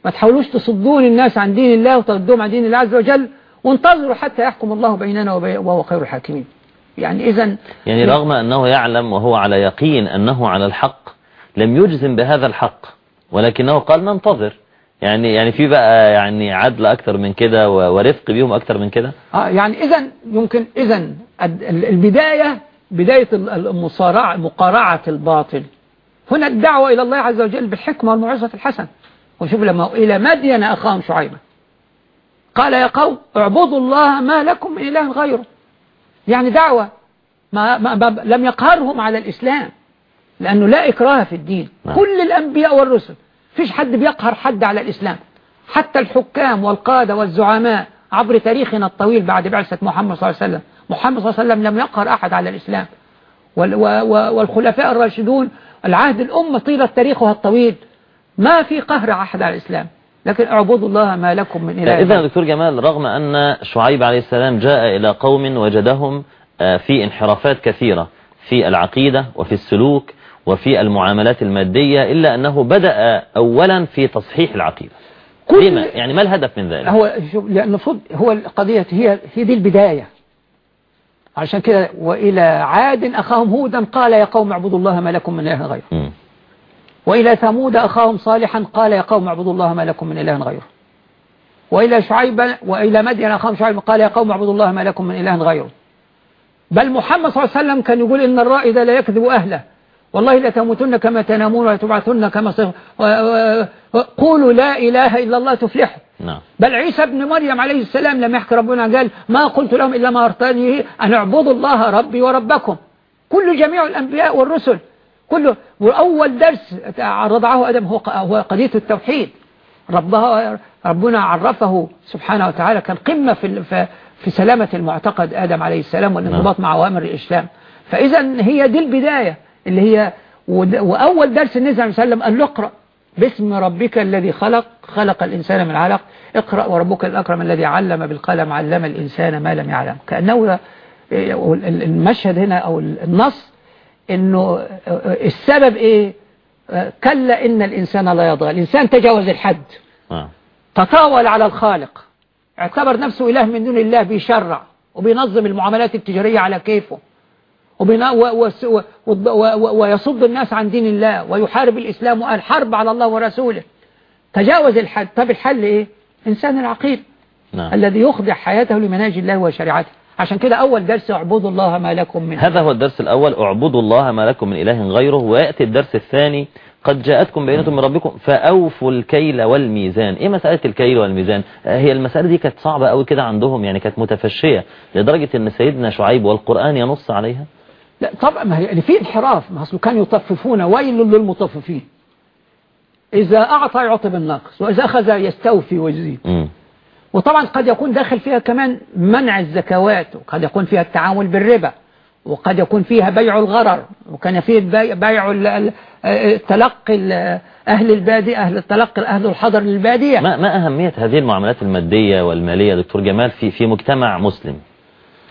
ما تحاولوش تصدون الناس عن دين الله وتردوهم عن دين الله عز وجل وانتظروا حتى يحكم الله بيننا وهو خير الحاكمين. يعني إذا يعني رغم أنه يعلم وهو على يقين أنه على الحق لم يجزم بهذا الحق ولكنه قال ننتظر. يعني يعني في بقى يعني عدل أكتر من كده ورفق بيهم أكتر من كده؟ آه يعني إذا يمكن إذا البداية بداية المصارعة مقارعة الباطل. هنا الدعوة إلى الله عز وجل بالحكمة والموعظة الحسنة. وشوف لما إلى مدين أخاهم شعيبا قال يا قوم اعبدوا الله ما لكم من إله غيره. يعني دعوة ما ما ما لم يقهرهم على الإسلام. لأنه لا إكراه في الدين. نعم. كل الأنبياء والرسل فيش حد بيقهر حد على الإسلام. حتى الحكام والقادة والزعماء عبر تاريخنا الطويل بعد بعثة محمد صلى الله عليه وسلم. محمد صلى الله عليه وسلم لم يقهر أحد على الإسلام. والخلفاء الراشدون العهد الأمة طيلة تاريخها الطويل. ما في قهر أحد على الإسلام. لكن اعبدوا الله ما لكم من إله إذا. دكتور جمال رغم أن شعيب عليه السلام جاء إلى قوم وجدهم آه، في انحرافات كثيرة في العقيدة وفي السلوك وفي المعاملات المادية إلا أنه بدأ أولا في تصحيح العقيدة. كل- لما؟ يعني ما الهدف من ذلك؟ هو شوف لأن هو القضية هي هي دي البداية. عشان كده وإلى عاد أخاهم هودا قال يا قوم اعبدوا الله ما لكم من إله غيره. وإلى ثمود أخاهم صالحا قال يا قوم اعبدوا الله ما لكم من إله غيره. وإلى شعيب وإلى مدين أخاهم شعيب قال يا قوم اعبدوا الله ما لكم من إله غيره. بل محمد صلى الله عليه وسلم كان يقول إن الرائد لا يكذب أهله. والله لتموتن كما تنامون وتبعثن كما صف... قولوا لا إله إلا الله تفلحوا. نعم. بل عيسى ابن مريم عليه السلام لما يحكي ربنا قال ما قلت لهم إلا ما أرتني أن اعبدوا الله ربي وربكم. كل جميع الأنبياء والرسل كله. وأول درس رضعه أدم هو هو قضية التوحيد. ربها ربنا عرفه سبحانه وتعالى. كان قمة في في سلامة المعتقد آدم عليه السلام والانضباط مع أوامر الإسلام. فإذا هي دي البداية اللي هي وأول درس النبي صلى الله عليه وسلم قال له اقرأ. باسم ربك الذي خلق خلق الإنسان من علق. اقرأ وربك الأكرم الذي علم بالقلم علم الإنسان ما لم يعلم. كأنه المشهد هنا أو النص إنه السبب إيه؟ كلا إن الإنسان لا يضغى الإنسان تجاوز الحد. آه. تطاول على الخالق. اعتبر نفسه إله من دون الله بيشرع وبينظم المعاملات التجارية على كيفه. ويصد الناس عن دين الله ويحارب الإسلام والحرب على الله ورسوله. تجاوز الحد. طب الحل إيه؟ إنسان العقيل نعم. الذي يخضع حياته لمناهج الله وشريعته. عشان كده أول درس اعبدوا الله ما لكم من هذا هو الدرس الأول. اعبدوا الله ما لكم من إله غيره. ويأتي الدرس الثاني. قد جاءتكم بينة من ربكم فأوفوا الكيل والميزان. إيه مسألة الكيل والميزان؟ هي المسألة دي كانت صعبة قوي كده عندهم يعني كانت متفشية لدرجة أن سيدنا شعيب والقرآن ينص عليها. لا طبعا ما هي يعني في انحراف. ما أصله كانوا يطففون. ويل للمطففين. إذا أعطى يعطي بالنقص وإذا أخذ يستوفي ويزيد. وطبعا قد يكون داخل فيها كمان منع الزكوات وقد يكون فيها التعامل بالربا وقد يكون فيها بيع الغرر وكان فيه بيع, تلقي أهل البادية أهل التلقي أهل الحضر للبادية. ما, ما أهمية هذه المعاملات المادية والمالية دكتور جمال في في مجتمع مسلم؟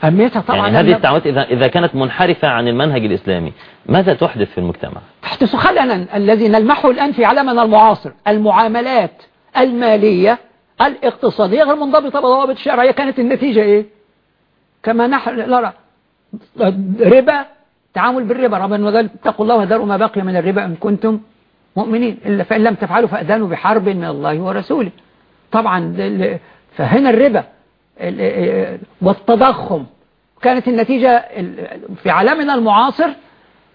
أهميتها طبعا يعني هذه التعاملات إذا, إذا كانت منحرفة عن المنهج الإسلامي ماذا تحدث في المجتمع؟ تحدث خللا الذي نلمحه الآن في عالمنا المعاصر المعاملات المالية الاقتصادية غير منضبطة بضوابط الشرعية كانت النتيجة إيه؟ كما نحن نرى ربا تعامل بالربا. ربنا قال اتقوا الله وذروا ما بقي من الربا إن كنتم مؤمنين. إلا فإن لم تفعلوا فأذانوا بحرب من الله ورسوله. طبعا فهنا الربا ال- والتضخم كانت النتيجة ال- في عالمنا المعاصر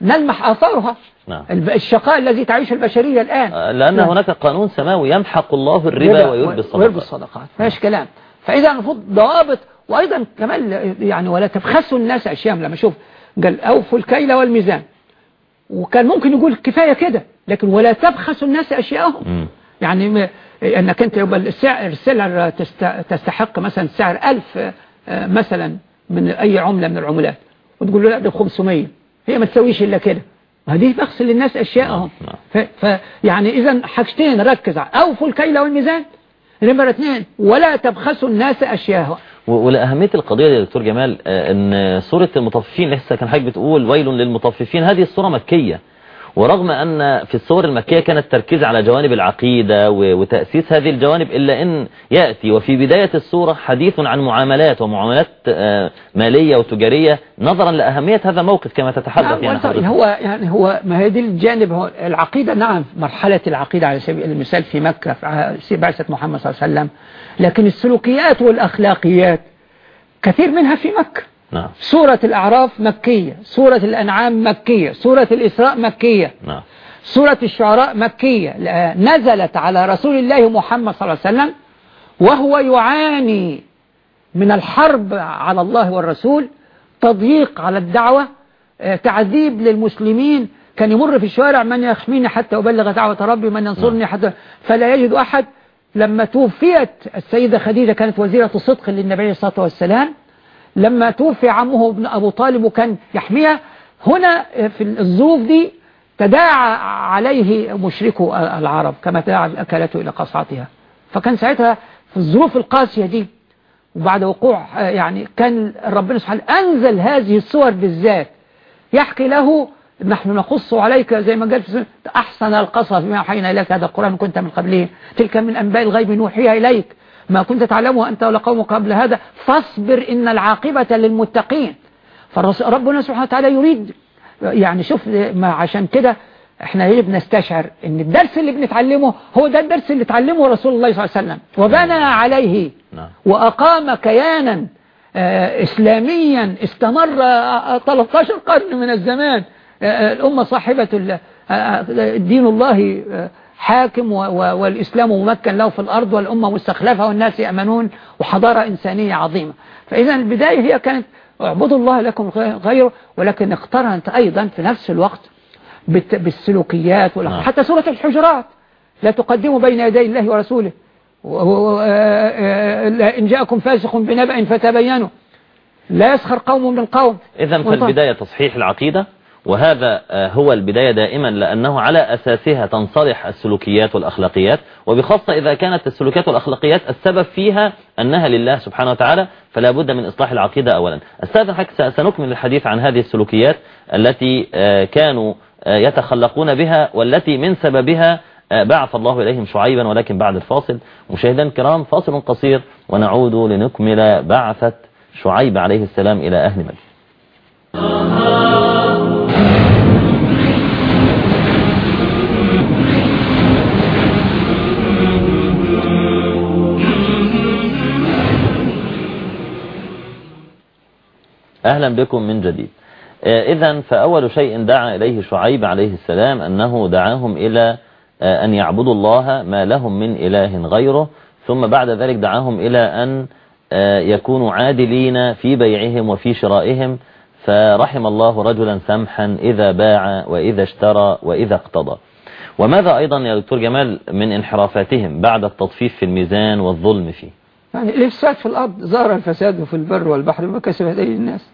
نلمح آثارها. نعم. الشقاء الذي تعيشه البشرية الآن. آه، لأن نعم. هناك قانون سماوي يمحق الله الربا ويربي الصدقات ويربي الصدقات. مفيش كلام. فإذا المفروض ضوابط وأيضا كمان يعني ولا تبخسوا الناس أشياء لما شوف قال أوفوا الكيل والميزان. وكان ممكن يقول كفاية كده لكن ولا تبخسوا الناس أشياءهم. يعني إنك أنت يبقى السعر السلع تست- تستحق مثلا سعر 1000 آه، مثلا من أي عملة من العملات. وتقول له لا ده 500 هي ما تسويش إلا كده. هذه بخس للناس أشياءهم. نعم، ف- ف يعني اذا حاجتين ركز على اوفوا الكيل والميزان. نمرة اثنين ولا تبخسوا الناس أشياءهم. و- ولأهمية القضية يا دكتور جمال آه، إن سورة المطففين لسه كان حضرتك بتقول ويل للمطففين هذه السورة مكية. ورغم أن في الصور المكية كان التركيز على جوانب العقيدة وتأسيس هذه الجوانب إلا أن يأتي وفي بداية السورة حديث عن معاملات ومعاملات آه، مالية وتجارية نظرا لأهمية هذا الموقف كما تتحدث نعم، يعني. هو يعني هو ما هي دي الجانب هو العقيدة نعم مرحلة العقيدة على سبيل المثال في مكة في بعثة محمد صلى الله عليه وسلم لكن السلوكيات والأخلاقيات كثير منها في مكة نعم. سورة الأعراف مكية سورة الأنعام مكية سورة الإسراء مكية. نعم. سورة الشعراء مكية. نزلت على رسول الله محمد صلى الله عليه وسلم وهو يعاني من الحرب على الله والرسول تضييق على الدعوة آه، تعذيب للمسلمين. كان يمر في الشوارع من يحميني حتى أبلغ دعوة ربي؟ من ينصرني حتى فلا يجد أحد. لما توفيت السيدة خديجة كانت وزيرة صدق للنبي صلى الله عليه والسلام لما توفي عمه ابن أبو طالب وكان يحميها هنا في الظروف دي تداعى عليه مشركو العرب كما تداعى الأكلة إلى قصعتها. فكان ساعتها في الظروف القاسية دي وبعد وقوع يعني كان ربنا سبحانه أنزل هذه الصور بالذات يحكي له نحن نقص عليك زي ما قال أحسن القصص بما أوحينا إليك هذا القرآن كنت من قبله تلك من أنباء الغيب نوحيها إليك. ما كنت تعلمه أنت ولا قومك قبل هذا فاصبر إن العاقبة للمتقين. فربنا سبحانه وتعالى يريد يعني شوف ما عشان كده إحنا ليه بنستشعر إن الدرس اللي بنتعلمه هو ده الدرس اللي اتعلمه رسول الله صلى الله عليه وسلم. وبنى عليه نعم. وأقام كيانا آه، إسلاميا استمر آه، آه، 13 قرن من الزمان. آه، آه، الأمة صاحبة آه، آه، دين الله آه، حاكم والإسلام ممكن له في الأرض والأمة مستخلفة والناس يأمنون وحضارة إنسانية عظيمة. فإذا البداية هي كانت اعبدوا الله لكم غير- غيره ولكن اقترنت أيضا في نفس الوقت بالسلوكيات نعم. حتى سورة الحجرات لا تقدموا بين يدي الله ورسوله. و- آه، آه، إن جاءكم فاسق بنبأ فتبينوا. لا يسخر قوم من قوم. إذا فالبداية تصحيح العقيدة؟ وهذا آه، هو البداية دائما لأنه على أساسها تنصلح السلوكيات والأخلاقيات وبخاصة إذا كانت السلوكيات والأخلاقيات السبب فيها أنها لله سبحانه وتعالى فلا بد من إصلاح العقيدة أولا. أستاذن حضرتك س- سنكمل الحديث عن هذه السلوكيات التي آه، كانوا آه، يتخلقون بها والتي من سببها بعث الله إليهم شعيبا ولكن بعد الفاصل. مشاهدينا الكرام فاصل قصير ونعود لنكمل بعثة شعيب عليه السلام إلى أهل مدين أهلا بكم من جديد. إذا فأول شيء دعا إليه شعيب عليه السلام أنه دعاهم إلى آه، أن يعبدوا الله ما لهم من إله غيره ثم بعد ذلك دعاهم إلى أن آه، يكونوا عادلين في بيعهم وفي شرائهم فرحم الله رجلا سمحا إذا باع وإذا اشترى وإذا اقتضى. وماذا أيضا يا دكتور جمال من انحرافاتهم بعد التطفيف في الميزان والظلم فيه؟ يعني الإفساد في الأرض ظهر الفساد في البر والبحر بما كسبت أيدي الناس.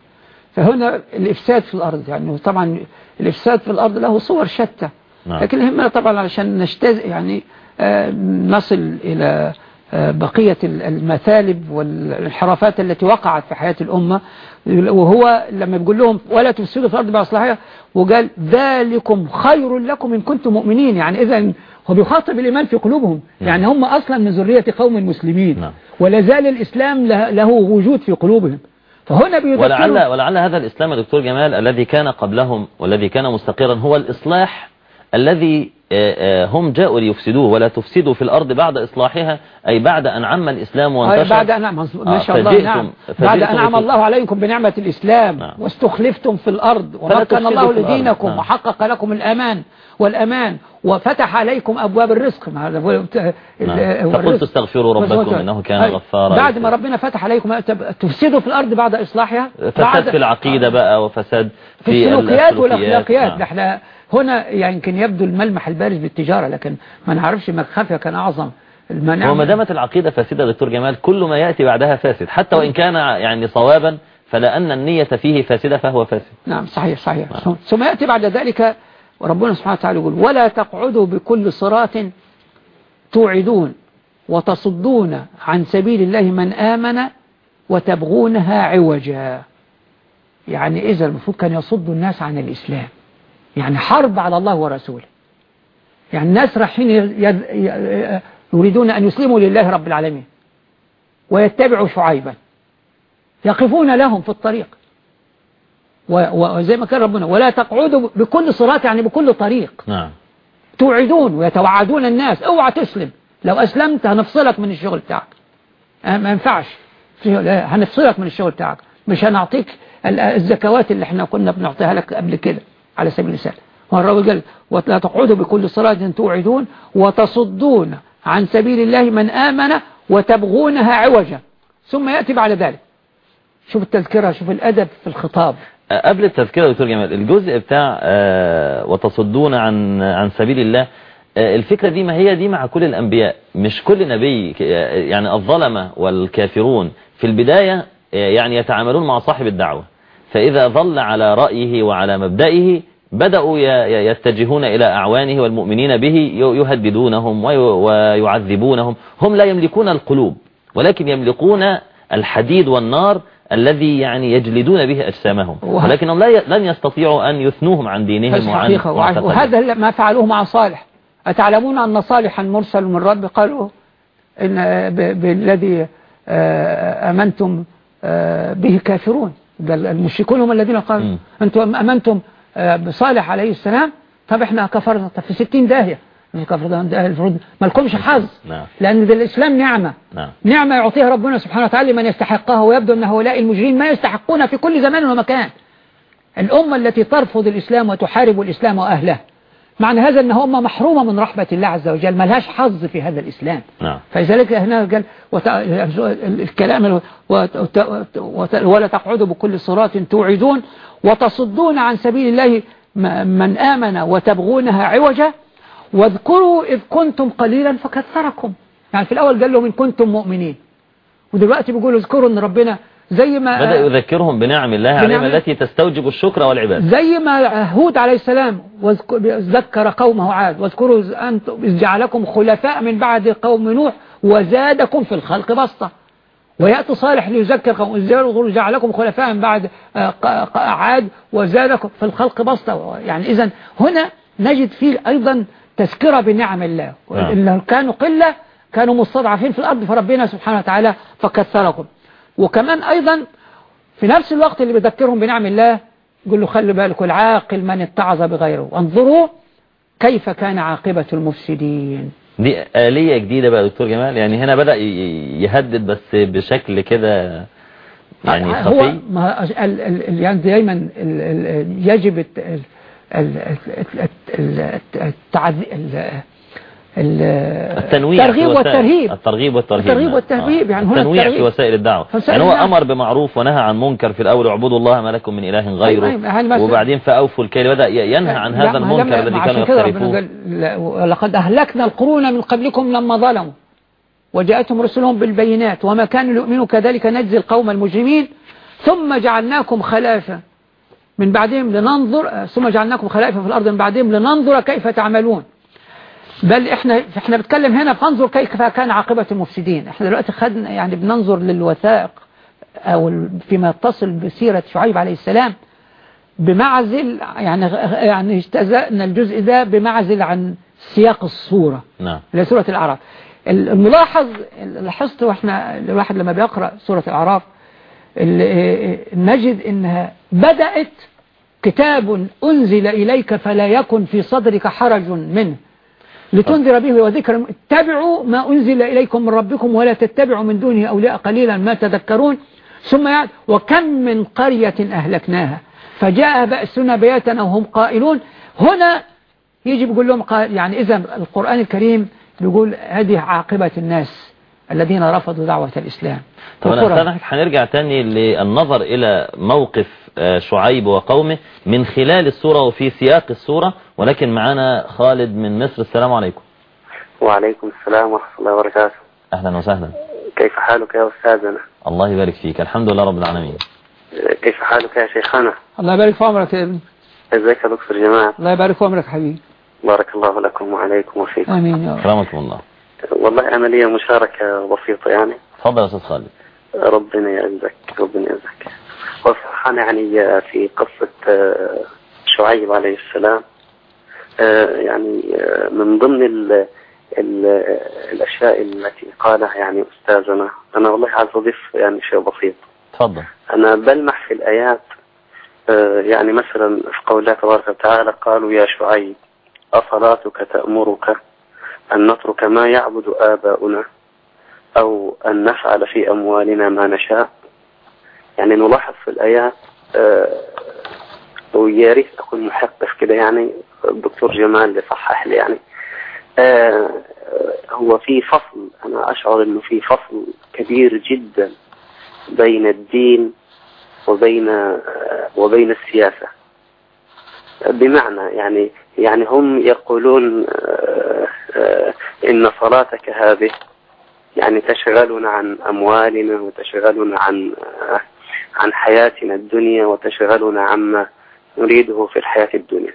فهنا الإفساد في الأرض يعني طبعا الإفساد في الأرض له صور شتى. نعم. لكن يهمنا طبعا عشان نجتاز يعني آه، نصل إلى آه، بقية ال- المثالب والانحرافات التي وقعت في حياة الأمة. وهو لما بيقول لهم ولا تفسدوا في الأرض بأصلاحها وقال ذلكم خير لكم إن كنتم مؤمنين. يعني إذا هو بيخاطب الإيمان في قلوبهم يعني هم أصلا من ذرية قوم مسلمين نعم. ولا زال الإسلام له, وجود في قلوبهم فهنا ولعل ولعل هذا الإسلام يا دكتور جمال الذي كان قبلهم والذي كان مستقرا هو الإصلاح الذي آه، آه، هم جاءوا ليفسدوه ولا تفسدوا في الأرض بعد إصلاحها أي بعد أن عم الإسلام آه، وانتشر بعد أن ما آه، شاء الله فجئتم- نعم بعد أن بكل- الله عليكم بنعمة الإسلام نعم. واستخلفتم في الأرض تفسدوا الله. لدينكم نعم. وحقق لكم الأمان والأمان وفتح عليكم أبواب الرزق نعم. فقلت. استغفروا ربكم. إنه كان. غفارا بعد ما ربنا فتح عليكم تفسدوا في الأرض بعد إصلاحها فساد في العقيدة بقى وفساد في في السلوكيات. والأخلاقيات نعم. إحنا هنا يعني يمكن يبدو الملمح البارز بالتجارة لكن ما نعرفش ما خفيا كان أعظم المنع وما دامت العقيدة فاسدة دكتور جمال كل ما يأتي بعدها فاسد حتى وإن كان يعني صوابا فلأن النية فيه فاسدة فهو فاسد نعم صحيح صحيح ثم يأتي بعد ذلك وربنا سبحانه وتعالى يقول ولا تقعدوا بكل صراط توعدون وتصدون عن سبيل الله من آمن وتبغونها عوجا. يعني إذا المفروض كان يصد الناس عن الإسلام. يعني حرب على الله ورسوله. يعني الناس رايحين يريدون أن يسلموا لله رب العالمين. ويتبعوا شعيبا. يقفون لهم في الطريق. وزي ما كان ربنا. ولا تقعدوا بكل صراط يعني بكل طريق. نعم. توعدون ويتوعدون الناس. اوعى تسلم. لو أسلمت هنفصلك من الشغل بتاعك. أه، ما ينفعش. هنفصلك من الشغل بتاعك. مش هنعطيك ال- الزكوات اللي إحنا كنا بنعطيها لك قبل كده على سبيل المثال. والرب قال ولا تقعدوا بكل صراط توعدون وتصدون عن سبيل الله من آمن وتبغونها عوجا. ثم يأتي بعد ذلك. شوف التذكرة شوف الأدب في الخطاب. قبل التذكرة يا دكتور جمال الجزء بتاع آه، وتصدون عن عن سبيل الله آه، الفكرة دي ما هي دي مع كل الأنبياء. مش كل نبي ك- يعني الظلمة والكافرون في البداية آه، يعني يتعاملون مع صاحب الدعوة. فإذا ظل على رأيه وعلى مبدئه بدأوا يتجهون إلى أعوانه والمؤمنين به يهددونهم وي- ويعذبونهم. هم لا يملكون القلوب ولكن يملكون الحديد والنار الذي يعني يجلدون به أجسامهم. لا ي- لن يستطيعوا أن يثنوهم عن دينهم وعن. وهذا ما فعلوه مع صالح. أتعلمون أن صالحا مرسل من رب؟ قالوا إن بالذي آه، أمنتم آه، به كافرون. المشركون هم الذين قالوا. أنتم أمنتم آه، بصالح عليه السلام. طب إحنا كفرنا. طب في 60 داهية. كفرنا داهية المفروض ما لكمش حظ. نعم. لأن ده الإسلام نعمة. نعم. نعمة يعطيها ربنا سبحانه وتعالى لمن يستحقها ويبدو أن هؤلاء المجرمين ما يستحقون في كل زمان ومكان. الأمة التي ترفض الإسلام وتحارب الإسلام وأهله. معنى هذا أنها أمة محرومة من رحمة الله عز وجل. ما لهاش حظ في هذا الإسلام. نعم. فلذلك هنا قال وت... الكلام وت... وت... ولا تقعدوا بكل صراط توعدون وتصدون عن سبيل الله من آمن وتبغونها عوجا. واذكروا إذ كنتم قليلا فكثركم. يعني في الأول قال لهم إن كنتم مؤمنين. ودلوقتي بيقولوا اذكروا أن ربنا زي ما بدأ يذكرهم بنعم الله عليهم التي تستوجب الشكر والعبادة. زي ما هود عليه السلام ذكر قومه عاد. واذكروا إذ جعلكم خلفاء من بعد قوم نوح وزادكم في الخلق بسطة. ويأتي صالح ليذكر قوم إذ جعلكم خلفاء من بعد آه، عاد وزادكم في الخلق بسطة. يعني إذا هنا نجد فيه أيضا تذكرة بنعم الله. نعم. إن كانوا قلة كانوا مستضعفين في الأرض فربنا سبحانه وتعالى فكثركم وكمان أيضا في نفس الوقت اللي بيذكرهم بنعم الله يقول له خلي بالك العاقل من اتعظ بغيره. وانظروا كيف كان عاقبة المفسدين. دي آلية جديدة بقى دكتور جمال. يعني هنا بدأ يهدد بس بشكل كده يعني هو خفي. ما ال- ال- يعني دايما ال- ال- يجب التنويع الترغيب والترهيب الترغيب والترهيب الترغيب. والترهيب، آه. يعني هنا التنويع في. وسائل الدعوة يعني هو. أمر بمعروف ونهى عن منكر في الأول اعبدوا الله ما لكم من إله غيره يعني مثلا- وبعدين فأوفوا الكيل بدأ ينهى عن هذا المنكر الذي كانوا لا، ولقد أهلكنا القرون من قبلكم لما ظلموا وجاءتهم رسلهم بالبينات وما كانوا ليؤمنوا كذلك نجزي القوم المجرمين ثم جعلناكم خلافة من بعدهم لننظر آه، ثم جعلناكم خلائف في الأرض من بعدهم لننظر كيف تعملون. بل إحنا إحنا بنتكلم هنا فانظر كيف كان عاقبة المفسدين. إحنا دلوقتي خدنا يعني بننظر للوثائق أو فيما يتصل بسيرة شعيب عليه السلام بمعزل يعني يعني اجتزأنا الجزء ده بمعزل عن سياق الصورة نعم. لسورة الأعراف. الملاحظ لاحظت وإحنا الواحد لما بيقرأ سورة الأعراف ال- نجد إنها بدأت كتاب أنزل إليك فلا يكن في صدرك حرج منه. لتنذر به وذكر اتبعوا ما أنزل إليكم من ربكم ولا تتبعوا من دونه أولياء قليلا ما تذكرون. ثم يعد وكم من قرية أهلكناها. فجاء بأسنا بياتا أو هم قائلون. هنا يجي بيقول لهم يعني إذا القرآن الكريم بيقول هذه عاقبة الناس. الذين رفضوا دعوة الإسلام. طب أنا هنرجع تاني للنظر إلى موقف آه، شعيب وقومه من خلال السورة وفي سياق السورة ولكن معنا خالد من مصر. السلام عليكم. وعليكم السلام ورحمة الله وبركاته. أهلا وسهلا. كيف حالك يا أستاذنا؟ الله يبارك فيك. الحمد لله رب العالمين. كيف حالك يا شيخنا؟ الله يبارك في عمرك يا ابني. إزيك يا دكتور جمال؟ الله يبارك في عمرك حبيبي. بارك الله لكم وعليكم وفيكم. آمين يا رب. كرامكم الله. والله لي مشاركة بسيطة يعني. تفضل يا أستاذ خالد. ربنا يعزك ربنا يعزك. وصراحة يعني في قصة آه، شعيب عليه السلام. آه، يعني آه، من ضمن ال ال الأشياء التي قالها يعني أستاذنا. أنا والله عايز أضيف يعني شيء بسيط. تفضل. أنا بلمح في الآيات يعني مثلا في قول الله تبارك وتعالى قالوا يا شعيب أصلاتك تأمرك؟ أن نترك ما يعبد آباؤنا أو أن نفعل في أموالنا ما نشاء. يعني نلاحظ في الآيات آه، ويا ريت أكون محقق كده يعني الدكتور جمال اللي صحح لي يعني. آه، هو في فصل أنا أشعر أنه في فصل كبير جدا بين الدين وبين آه، وبين السياسة. بمعنى يعني يعني هم يقولون آه، إن صلاتك هذه يعني تشغلنا عن أموالنا وتشغلنا عن آه، عن حياتنا الدنيا وتشغلنا عما نريده في الحياة الدنيا.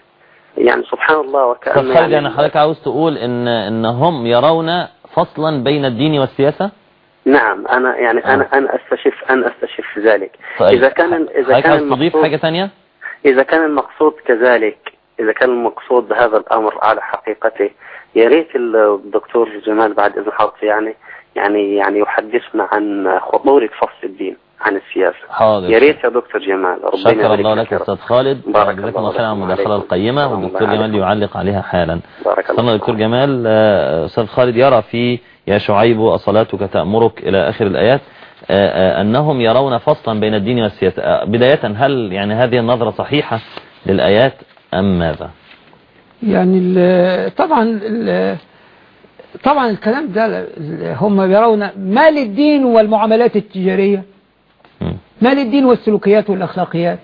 يعني سبحان الله وكأن يعني حضرتك عاوز تقول إن إن هم يرون فصلا بين الدين والسياسة؟ نعم أنا يعني آه. أنا أنا أستشف أنا أستشف ذلك. طيب. إذا كان إذا كان المقصود حاجة تانية إذا كان المقصود كذلك إذا كان المقصود بهذا الأمر على حقيقته يا ريت الدكتور جمال بعد إذن حضرتك يعني يعني يعني يحدثنا عن خطورة فصل الدين عن السياسة. حاضر. يا ريت يا دكتور جمال. ربنا شكر الله لك. أستاذ خالد. بارك جزاكم الله خير على المداخلة. القيمة والدكتور. جمال يعلق عليها حالا. بارك الله دكتور جمال آه، أستاذ خالد يرى في يا شعيب أصلاتك تأمرك إلى آخر الآيات آه، آه، أنهم يرون فصلا بين الدين والسياسة. بداية هل يعني هذه النظرة صحيحة للآيات أم ماذا؟ يعني ال- طبعا ال- طبعا الكلام ده هم يرون ما للدين والمعاملات التجارية. ما للدين والسلوكيات والأخلاقيات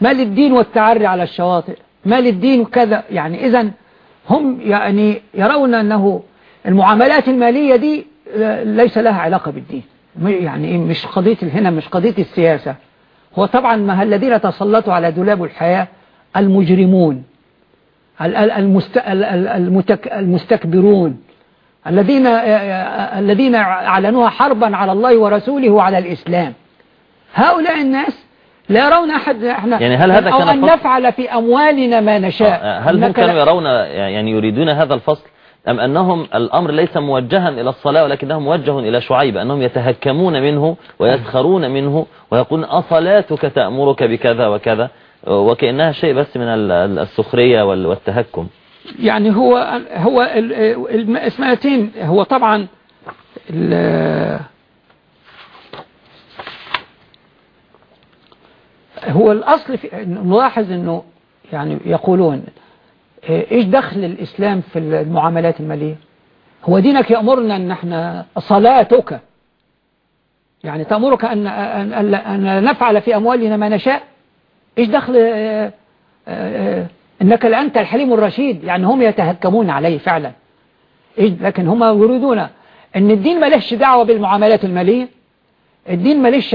ما للدين والتعري على الشواطئ ما للدين وكذا يعني إذا هم يعني يرون أنه المعاملات المالية دي ليس لها علاقة بالدين. يعني مش قضية هنا مش قضية السياسة. هو طبعا ما الذين تسلطوا على دولاب الحياة المجرمون. المستكبرون. الذين الذين أعلنوها حربا على الله ورسوله وعلى الإسلام. هؤلاء الناس لا يرون أحد إحنا يعني هل هذا أو كان أن؟ نفعل في أموالنا ما نشاء. آه، هل هم كانوا يرون يعني يريدون هذا الفصل؟ أم أنهم الأمر ليس موجها إلى الصلاة ولكنه موجه إلى شعيب؟ أنهم يتهكمون منه ويسخرون منه ويقولون أصلاتك تأمرك بكذا وكذا؟ وكأنها شيء بس من ال- ال- السخرية وال- والتهكم. يعني هو هو ال- ال- الاسمائتين هو طبعا هو الأصل في نلاحظ أنه يعني يقولون إيش دخل الإسلام في المعاملات المالية؟ هو دينك يأمرنا أن إحنا صلاتك. يعني تأمرك أن, أن, أن, أن نفعل في أموالنا ما نشاء. إيش دخل آه، آه، إنك لأنت الحليم الرشيد. يعني هم يتهكمون عليه فعلا. إيش لكن هم يريدون أن الدين ملهش دعوة بالمعاملات المالية. الدين ملهش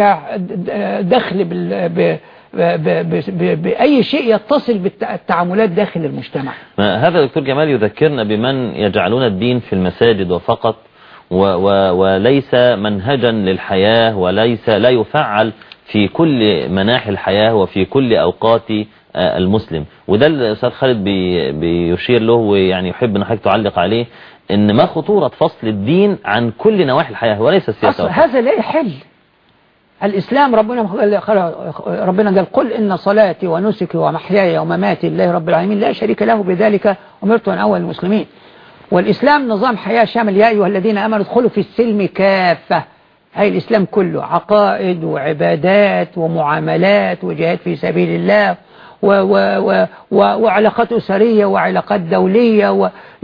دخل بال ب بأي شيء يتصل بالتعاملات داخل المجتمع. هذا دكتور جمال يذكرنا بمن يجعلون الدين في المساجد وفقط و و وليس منهجا للحياة وليس لا يفعل في كل مناحي الحياة وفي كل أوقات آه، المسلم. وده الأستاذ خالد بي بيشير له ويعني يحب أن حضرتك تعلق عليه إن ما خطورة فصل الدين عن كل نواحي الحياة وليس السياسة. هذا لا يحل. الإسلام ربنا ربنا قال قل إن صلاتي ونسكي ومحياي ومماتي لله رب العالمين لا شريك له بذلك أمرت أن أول المسلمين. والإسلام نظام حياة شامل يا أيها الذين أمنوا ادخلوا في السلم كافة. أي الإسلام كله عقائد وعبادات ومعاملات وجهاد في سبيل الله و و و و وعلاقات أسرية وعلاقات دولية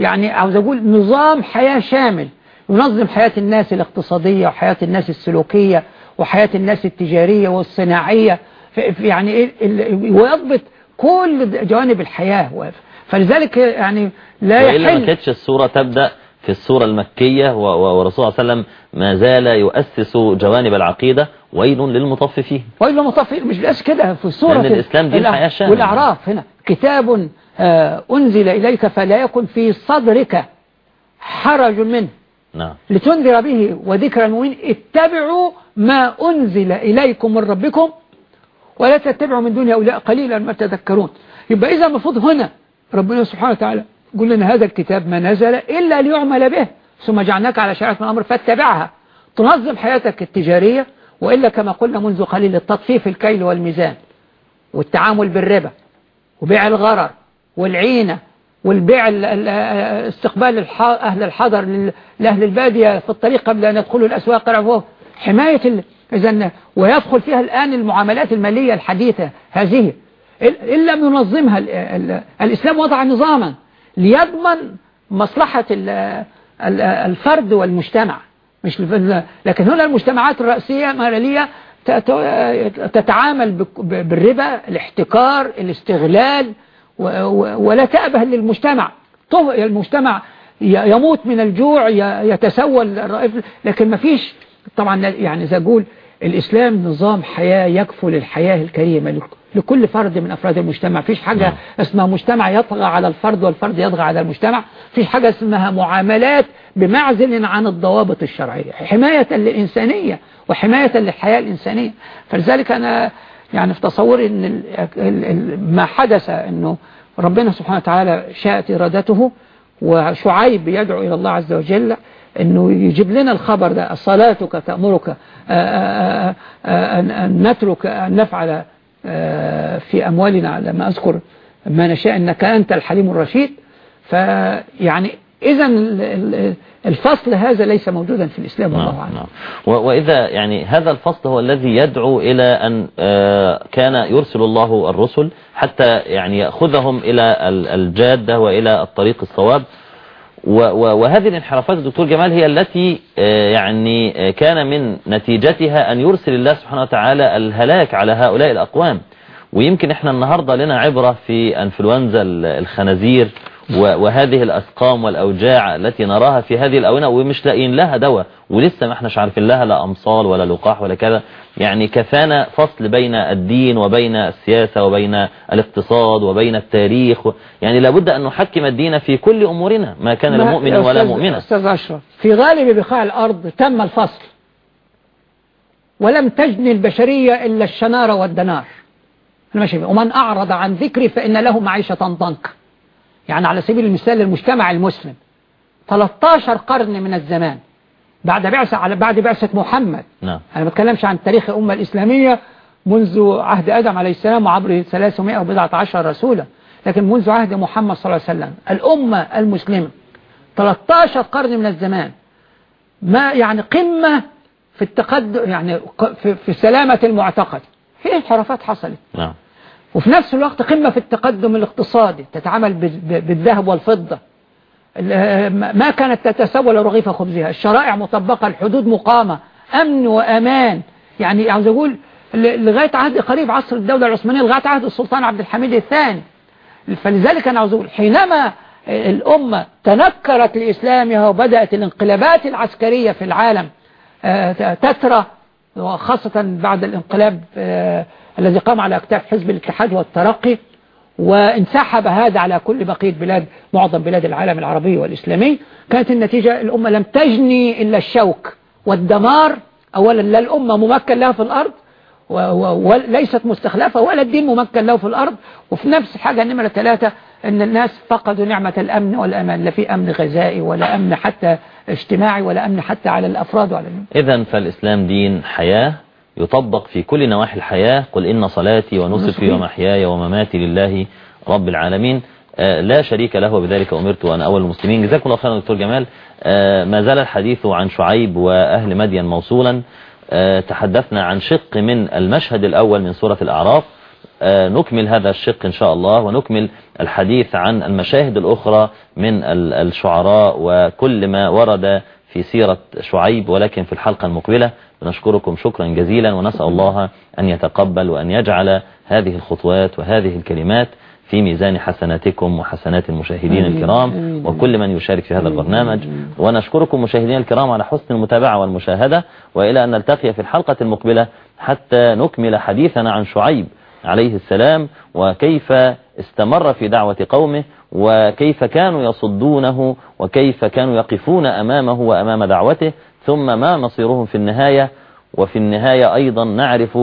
ويعني عاوز أقول نظام حياة شامل. ينظم حياة الناس الاقتصادية وحياة الناس السلوكية وحياة الناس التجارية والصناعية. يعني ويضبط كل جوانب الحياة. و- فلذلك يعني لا وإلا ما يحل كانتش السورة تبدأ في السورة المكية ورسول صلى الله عليه وسلم ما زال يؤسس جوانب العقيدة ويل للمطففين. وإلا مطفئ مش بس كده في سورة لأن الإسلام دين الأع- حياة شاملة. والأعراف هنا. كتاب آه، أنزل إليك فلا يكن في صدرك حرج منه. نعم. لتنذر به وذكر المؤمنين اتبعوا ما أنزل إليكم من ربكم ولا تتبعوا من دون أولياء قليلا ما تذكرون. يبقى إذا المفروض هنا ربنا سبحانه وتعالى يقول لنا هذا الكتاب ما نزل إلا ليعمل به ثم جعلناك على شريعة من الأمر فاتبعها تنظم حياتك التجارية وإلا كما قلنا منذ قليل التطفيف الكيل والميزان والتعامل بالربا وبيع الغرر والعينة والبيع ال- ال- استقبال أهل الحضر لأهل البادية في الطريق قبل أن يدخلوا الأسواق يعرفوه حماية. إذن ويدخل فيها الآن المعاملات المالية الحديثة هذه إن- إن لم ينظمها ال... ال... الإسلام وضع نظاما ليضمن مصلحة ال... ال- الفرد والمجتمع. مش لكن هنا المجتمعات الرأسية مالية تتعامل بالربا الاحتكار الاستغلال ولا تأبه للمجتمع. المجتمع يموت من الجوع يتسول لكن ما فيش طبعا يعني زي أقول الإسلام نظام حياة يكفل الحياة الكريمة لك- لكل فرد من أفراد المجتمع. فيش حاجة اسمها مجتمع يطغى على الفرد والفرد يطغى على المجتمع. فيش حاجة اسمها معاملات بمعزل عن الضوابط الشرعية. حماية للإنسانية وحماية للحياة الإنسانية. فلذلك أنا يعني في تصوري أن ال- ال- ال- ما حدث أنه ربنا سبحانه وتعالى شاءت إرادته وشعيب يدعو إلى الله عز وجل إنه يجيب لنا الخبر ده. صلاتك تأمرك آه، آه، آه، أن نترك أن نفعل في أموالنا لما أذكر ما نشاء أنك أنت الحليم الرشيد. فيعني إذا ال- ال- الفصل هذا ليس موجودا في الإسلام والله نعم نعم. وإذا يعني هذا الفصل هو الذي يدعو إلى أن آه، كان يرسل الله الرسل حتى يعني يأخذهم إلى ال- الجادة وإلى الطريق الصواب. وهذه الانحرافات الدكتور جمال هي التي آه، يعني آه، كان من نتيجتها أن يرسل الله سبحانه وتعالى الهلاك على هؤلاء الأقوام. ويمكن إحنا النهاردة لنا عبرة في أنفلونزا ال- الخنازير وهذه الأسقام والأوجاع التي نراها في هذه الأونة ومش لاقيين لها دواء. ولسه ما احناش عارفين لها لا أمصال ولا لقاح ولا كذا. يعني كفانا فصل بين الدين وبين السياسة وبين الاقتصاد وبين التاريخ. و... يعني لابد أن نحكم الدين في كل أمورنا ما كان لمؤمن ولا مؤمنة. أستاذ أشرف في غالب بقاع الأرض تم الفصل. ولم تجني البشرية إلا الشنار والدنار. ومن أعرض عن ذكري فإن له معيشة ضنكا. يعني على سبيل المثال المجتمع المسلم. 13 قرن من الزمان بعد بعثة على بعد بعثة محمد. نعم. أنا ما بتكلمش عن تاريخ الأمة الإسلامية منذ عهد آدم عليه السلام وعبر 300 وبضعة عشر رسولا. لكن منذ عهد محمد صلى الله عليه وسلم الأمة المسلمة 13 قرن من الزمان ما يعني قمة في التقدم يعني في سلامة المعتقد. في انحرافات حصلت. نعم. وفي نفس الوقت قمة في التقدم الاقتصادي تتعامل بالذهب والفضة. ال- ما كانت تتسول رغيف خبزها. الشرائع مطبقة الحدود مقامة أمن وأمان. يعني عاوز أقول لغاية عهد قريب عصر الدولة العثمانية لغاية عهد السلطان عبد الحميد الثاني. فلذلك أنا عاوز أقول حينما الأمة تنكرت لإسلامها وبدأت الانقلابات العسكرية في العالم آه، تترى وخاصة بعد الانقلاب آه، الذي قام على أكتاف حزب الاتحاد والترقي وانسحب هذا على كل بقية بلاد معظم بلاد العالم العربي والإسلامي. كانت النتيجة الأمة لم تجني إلا الشوك والدمار. أولا لا الأمة ممكن لها في الأرض وليست مستخلفة ولا الدين ممكن له في الأرض. وفي نفس حاجة نمرة ثلاثة أن الناس فقدوا نعمة الأمن والأمان. لا في أمن غذائي ولا أمن حتى اجتماعي ولا أمن حتى على الأفراد وعلى إذا فالإسلام دين حياة. يطبق في كل نواحي الحياة قل إن صلاتي ونسكي نسكي. ومحياي ومماتي لله رب العالمين. آه، لا شريك له وبذلك أمرت وأنا أول المسلمين. جزاكم الله خيرا دكتور جمال. آه، ما زال الحديث عن شعيب وأهل مدين موصولا. آه، تحدثنا عن شق من المشهد الأول من سورة الأعراف. نكمل هذا الشق إن شاء الله ونكمل الحديث عن المشاهد الأخرى من ال- الشعراء وكل ما ورد في سيرة شعيب ولكن في الحلقة المقبلة. نشكركم شكرا جزيلا ونسأل الله أن يتقبل وأن يجعل هذه الخطوات وهذه الكلمات في ميزان حسناتكم وحسنات المشاهدين. الكرام. وكل من يشارك في هذا البرنامج ونشكركم مشاهدينا الكرام على حسن المتابعة والمشاهدة وإلى أن نلتقي في الحلقة المقبلة حتى نكمل حديثنا عن شعيب عليه السلام وكيف استمر في دعوة قومه وكيف كانوا يصدونه وكيف كانوا يقفون أمامه وأمام دعوته ثم ما مصيرهم في النهاية وفي النهاية أيضا نعرف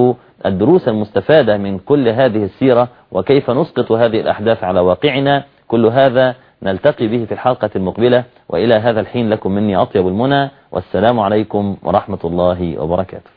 الدروس المستفادة من كل هذه السيرة وكيف نسقط هذه الأحداث على واقعنا كل هذا نلتقي به في الحلقة المقبلة وإلى هذا الحين لكم مني أطيب المنى والسلام عليكم ورحمة الله وبركاته